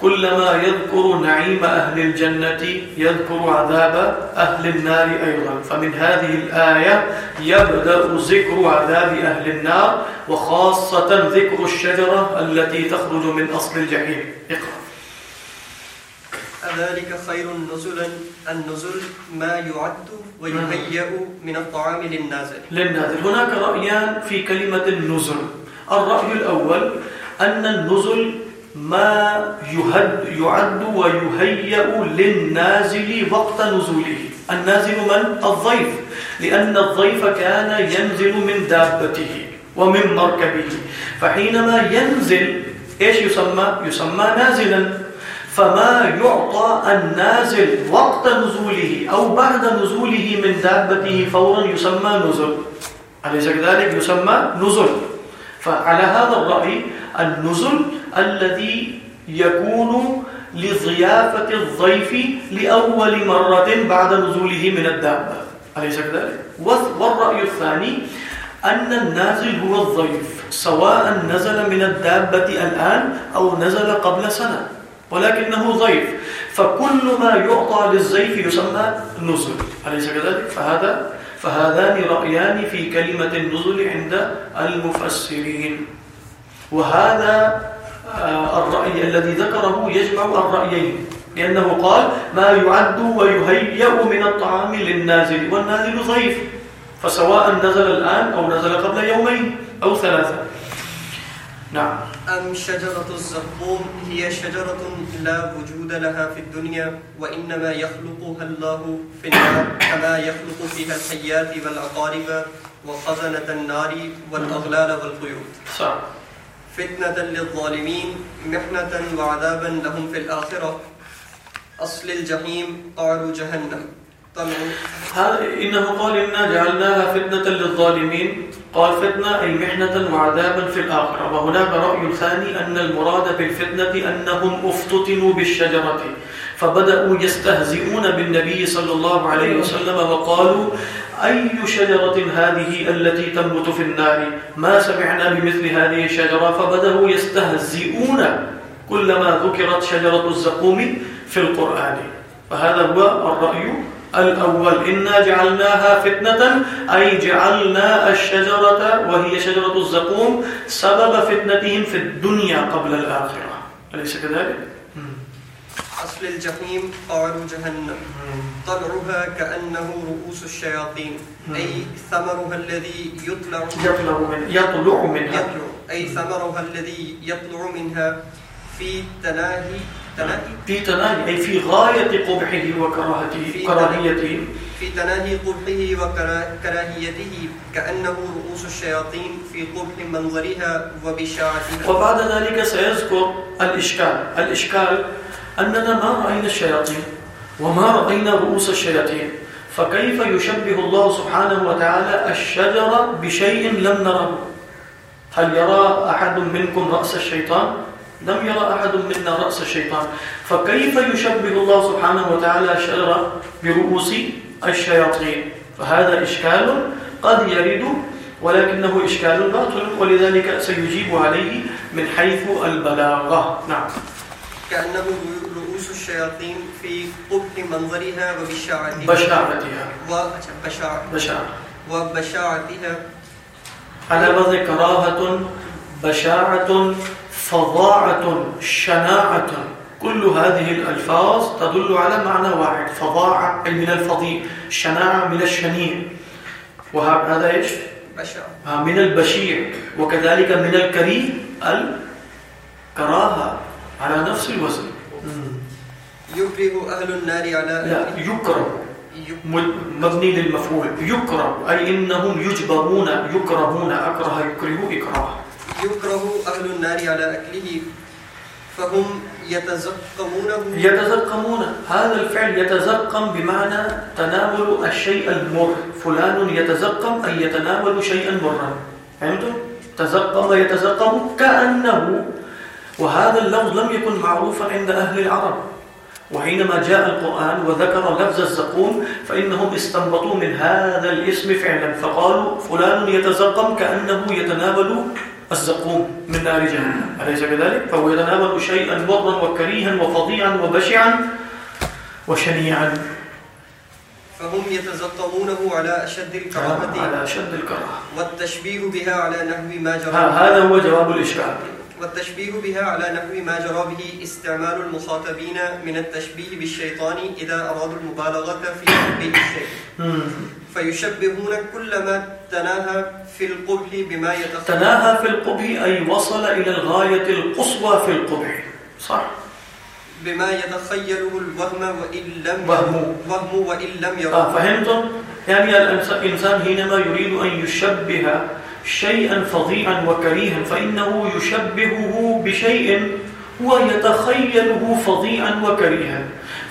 كلما يذكر نعيم أهل الجنة يذكر عذاب أهل النار أيضا. فمن هذه الآية يبدأ ذكر عذاب أهل النار وخاصة ذكر الشجرة التي تخرج من أصل الجحيم. اقرأ. ذلك خير نزلا النزل ما يعد ويهيأ من الطعام للنازل. للنازل. هناك رأيان في كلمة النزل. الرأي الأول أن النزل ما يهد يعد ويهيأ للنازل وقت نزوله. النازل من؟ الضيف. لأن الضيف كان ينزل من دابته ومن مركبه. فحينما ينزل، إيش يسمى؟ يسمى نازلا. فما يعطى النازل وقت نزوله أو بعد نزوله من دابته، فوراً يسمى نزل. أليس كذلك؟ يسمى نزل. فعلى هذا الرأي النزل الذي يكون لضيافة الضيف لأول مرة بعد نزوله من الدابة أليس كذلك؟ والرأي الثاني أن النازل هو الضيف، سواء نزل من الدابة الآن أو نزل قبل سنة، ولكنه ضيف فكل ما يعطى للزيف يسمى نزل أليس كذلك؟ فهذا فهذان رأيان في كلمة النزل عند المفسرين. وهذا الرأي الذي ذكره يجمع الرأيين. لأنه قال ما يعد ويهيأ من الطعام للنازل، والنازل ضيف فسواء نزل الآن أو نزل قبل يومين أو ثلاثة. نعم. أم شجرة الزقوم هي شجرة لا وجود لها في الدنيا وإنما يخلقها الله في النار كما يخلق فيها الحيات والعقارب وخزنة النار والأغلال والقيود صح. فتنة للظالمين محنة وعذابا لهم في الآخرة. أصل الجحيم قعر جهنم. طلع إنه قال إنا جعلناها فتنة للظالمين. قال فتنة أي محنة وعذابا في الآخرة. وهناك رأي ثاني أن المراد بالفتنة أنهم افتتنوا بالشجرة. فبدأوا يستهزئون بالنبي صلى الله عليه وسلم وقالوا، أي شجرة هذه التي تنبت في النار؟ ما سمعنا بمثل هذه الشجرة. فبدأوا يستهزئون كلما ذكرت شجرة الزقوم في القرآن. فهذا هو الرأي الأول. إنا جعلناها فتنة أي جعلنا الشجرة وهي شجرة الزقوم سبب فتنتهم في الدنيا قبل الآخرة. أليس كذلك؟ أصل الجحيم قعر جهنم. طلعها كأنه رؤوس الشياطين. أي ثمرها الذي يطلع يطلع من يطلع منها. يطلع. أي ثمرها الذي يطلع منها في تناهي تناهي. في تناهي أي في غاية قبحه وكراهته كراهيته. في تناهي قبحه وكراهيته كأنه رؤوس الشياطين في قبح منظرها وبشاعتها. وبعد ذلك سيذكر الإشكال. الإشكال أننا ما رأينا الشياطين وما رأينا رؤوس الشياطين فكيف يشبه الله سبحانه وتعالى الشجرة بشيء لم نره؟ هل يرى أحد منكم رأس الشيطان؟ لم يرى أحد منا رأس الشيطان. فكيف يشبه الله سبحانه وتعالى الشجرة برؤوس الشياطين؟ فهذا إشكال قد يرد ولكنه إشكال باطل ولذلك سيجيب عليه من حيث البلاغة. نعم. كأنه رؤوس الشياطين في قبح منظرها وبشاعتها. بشاعتها. وبشاع بشاعة. وبشاعتها. على وزن كراهة بشاعة فظاعة شناعة كل هذه الألفاظ تدل على معنى واحد فظاعة أي من الفظيع شناعة من الشنيع. وهذا إيش؟ بشاع ها، من البشيع. وكذلك من الكريه الكراهة على نفس الوزن. يكره أهل النار على لا يكره. مبني للمفعول يكره أي إنهم يجبرون يكرهون أكره يكره إكراه. يكره أهل النار على أكله فهم يتزقمونه يتزقمون هذا الفعل يتزقم بمعنى تناول الشيء المر. فلان يتزقم أي يتناول شيئا مرا. فهمتم؟ تزقم يتزقم كأنه. وهذا اللفظ لم يكن معروفا عند أهل العرب. وحينما جاء القرآن وذكر لفظ الزقوم فإنهم استنبطوا من هذا الاسم فعلا. فقالوا فلان يتزقم كأنه يتناول الزقوم من نار جهنم. أليس كذلك؟ فهو يتناول شيئا مرا وكريها وفظيعا وبشعا وشنيعا. فهم يتزقمونه على أشد الكراهة. على أشد الكراهة. والتشبيه بها على نحو ما جرى. هذا هو جواب الإشكال. والتشبيه بها على نحو ما جرى به استعمال المخاطبين من التشبيه بالشيطان إذا أرادوا المبالغة في تشبيه الشيء. فيشبهون كل ما تناهى في القبح بما يتخطى تناهى في القبح أي وصل إلى الغاية القصوى في القبح صح؟ بما يتخيله الوهم وإن لم وهم. وهم وإن لم آه فهمتم؟ يعني الإنس- الإنسان حينما يريد أن يشبه شيئا فظيعا وكريها فإنه يشبهه بشيء هو يتخيله فظيعا وكريها.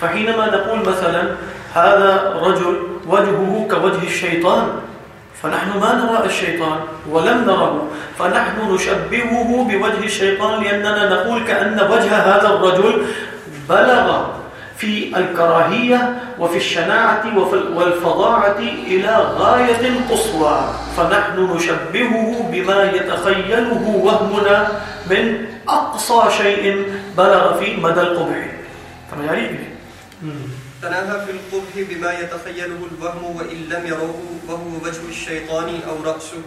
فحينما نقول مثلا، هذا رجل وجهه كوجه الشيطان، فنحن ما نرى الشيطان ولم نره، فنحن نشبهه بوجه الشيطان لأننا نقول كأن وجه هذا الرجل بلغ في الكراهية وفي الشناعة وفي والفظاعة إلى غاية قصوى فنحن نشبهه بما يتخيله وهمنا من أقصى شيء بلغ في مدى القبح. فما يعني تناهى في القبح بما يتخيله الوهم وإن لم يروه وهو وجه الشيطان أو رأسه.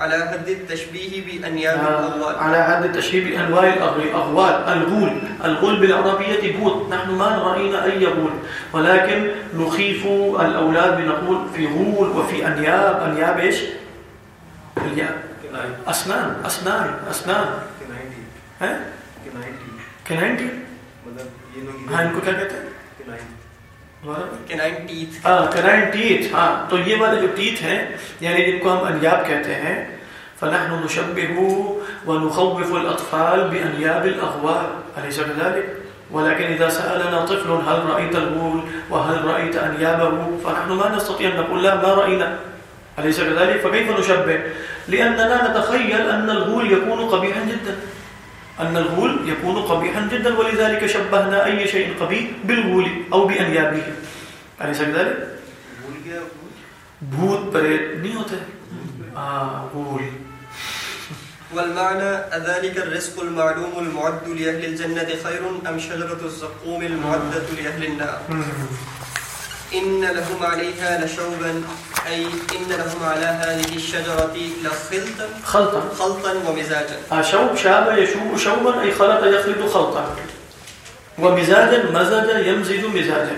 على حد التشبيه بانياب الأغوال. على حد التشبيه بانواع الاغوال الغول. الغول بالعربيه بوت نحن ما راينا اي غول. ولكن نخيف الاولاد بنقول في غول وفي أنياب. انياب إيش؟ أنياب. اسنان أسنان. أسنان. کنائنٹی کنائنٹی مطلب یہ لوگ ہاں ان کو کیا کہتے ہیں کنائنٹی ہاں، ہاں، تو یہ والے جو ٹیتھ ہیں یعنی جن کو ہم انیاب کہتے ہیں، فنحن نشبه ونخوف الأطفال بأنياب الأغوال. أليس ذلك ولكن اذا سالنا طفل هل رايت الغول وهل رايت انيابه فنحن ما نستطيع ان نقول لا ما راينا اليس كذلك؟ فكيف نشبه؟ لاننا نتخيل ان الغول يكون قبيحا جدا. أن الغول يكون قبيحا جدا ولذلك شبهنا أي شيء قبيح بالغول أو بأنيابه. أليس كذلك؟ بھوت پریت نہیں ہوتے؟ غول. والمعنى أذلك الرزق المعلوم المعد لأهل الجنة خير أم شجرة الزقوم المعدة لأهل النار؟ إن لهم عليها لشوبا أي إن لهم على هذه الشجرة لخلطا خلطا خلطا ومزاجا. شوب شاب يشوب شوبا أي خلط يخلط خلطا ومزاجا مزج يمزج مزاجا.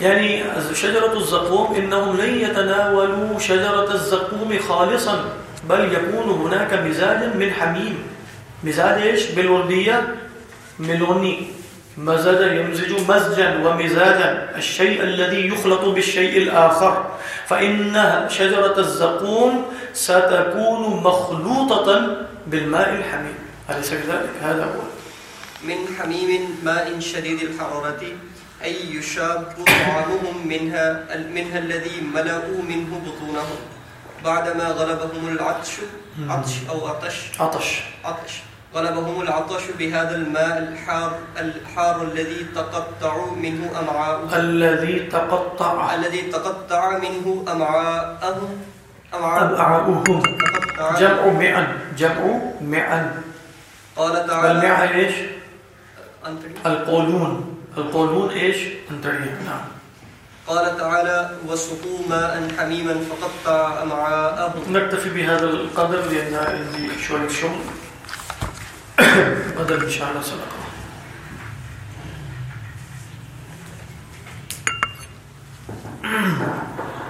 يعني شجرة الزقوم إنهم لن يتناولوا شجرة الزقوم خالصا بل يكون هناك مزاج من حميم. مزاج إيش؟ بالوردية ملوني. مزاج يمزج مزجا ومزاجا. الشيء الذي يخلط بالشيء الآخر. فإن شجرة الزقوم ستكون مخلوطة بالماء الحميم. أليس كذلك؟ هذا هو. من حميم ماء شديد الحرارة أي يشاب طعامهم منها, منها الذي ملأوا منه بطونهم. بعدما غلبهم العطش عطش أو عطش. عطش. عطش. غلبهم العطش بهذا الماء الحار الحار الذي تقطع منه أمعاؤهم الذي تقطع الذي تقطع منه أمعاءهم أمعاؤهم جمع معا. جمع معا. قال تعالى المعا إيش؟ القولون. القولون ايش انتريه نعم. قال تعالى وسقوا ماء حميما فقطع امعاءهم نكتفي بهذا القدر لان عندي شويه شغل. قدر ان شاء Mm-hmm.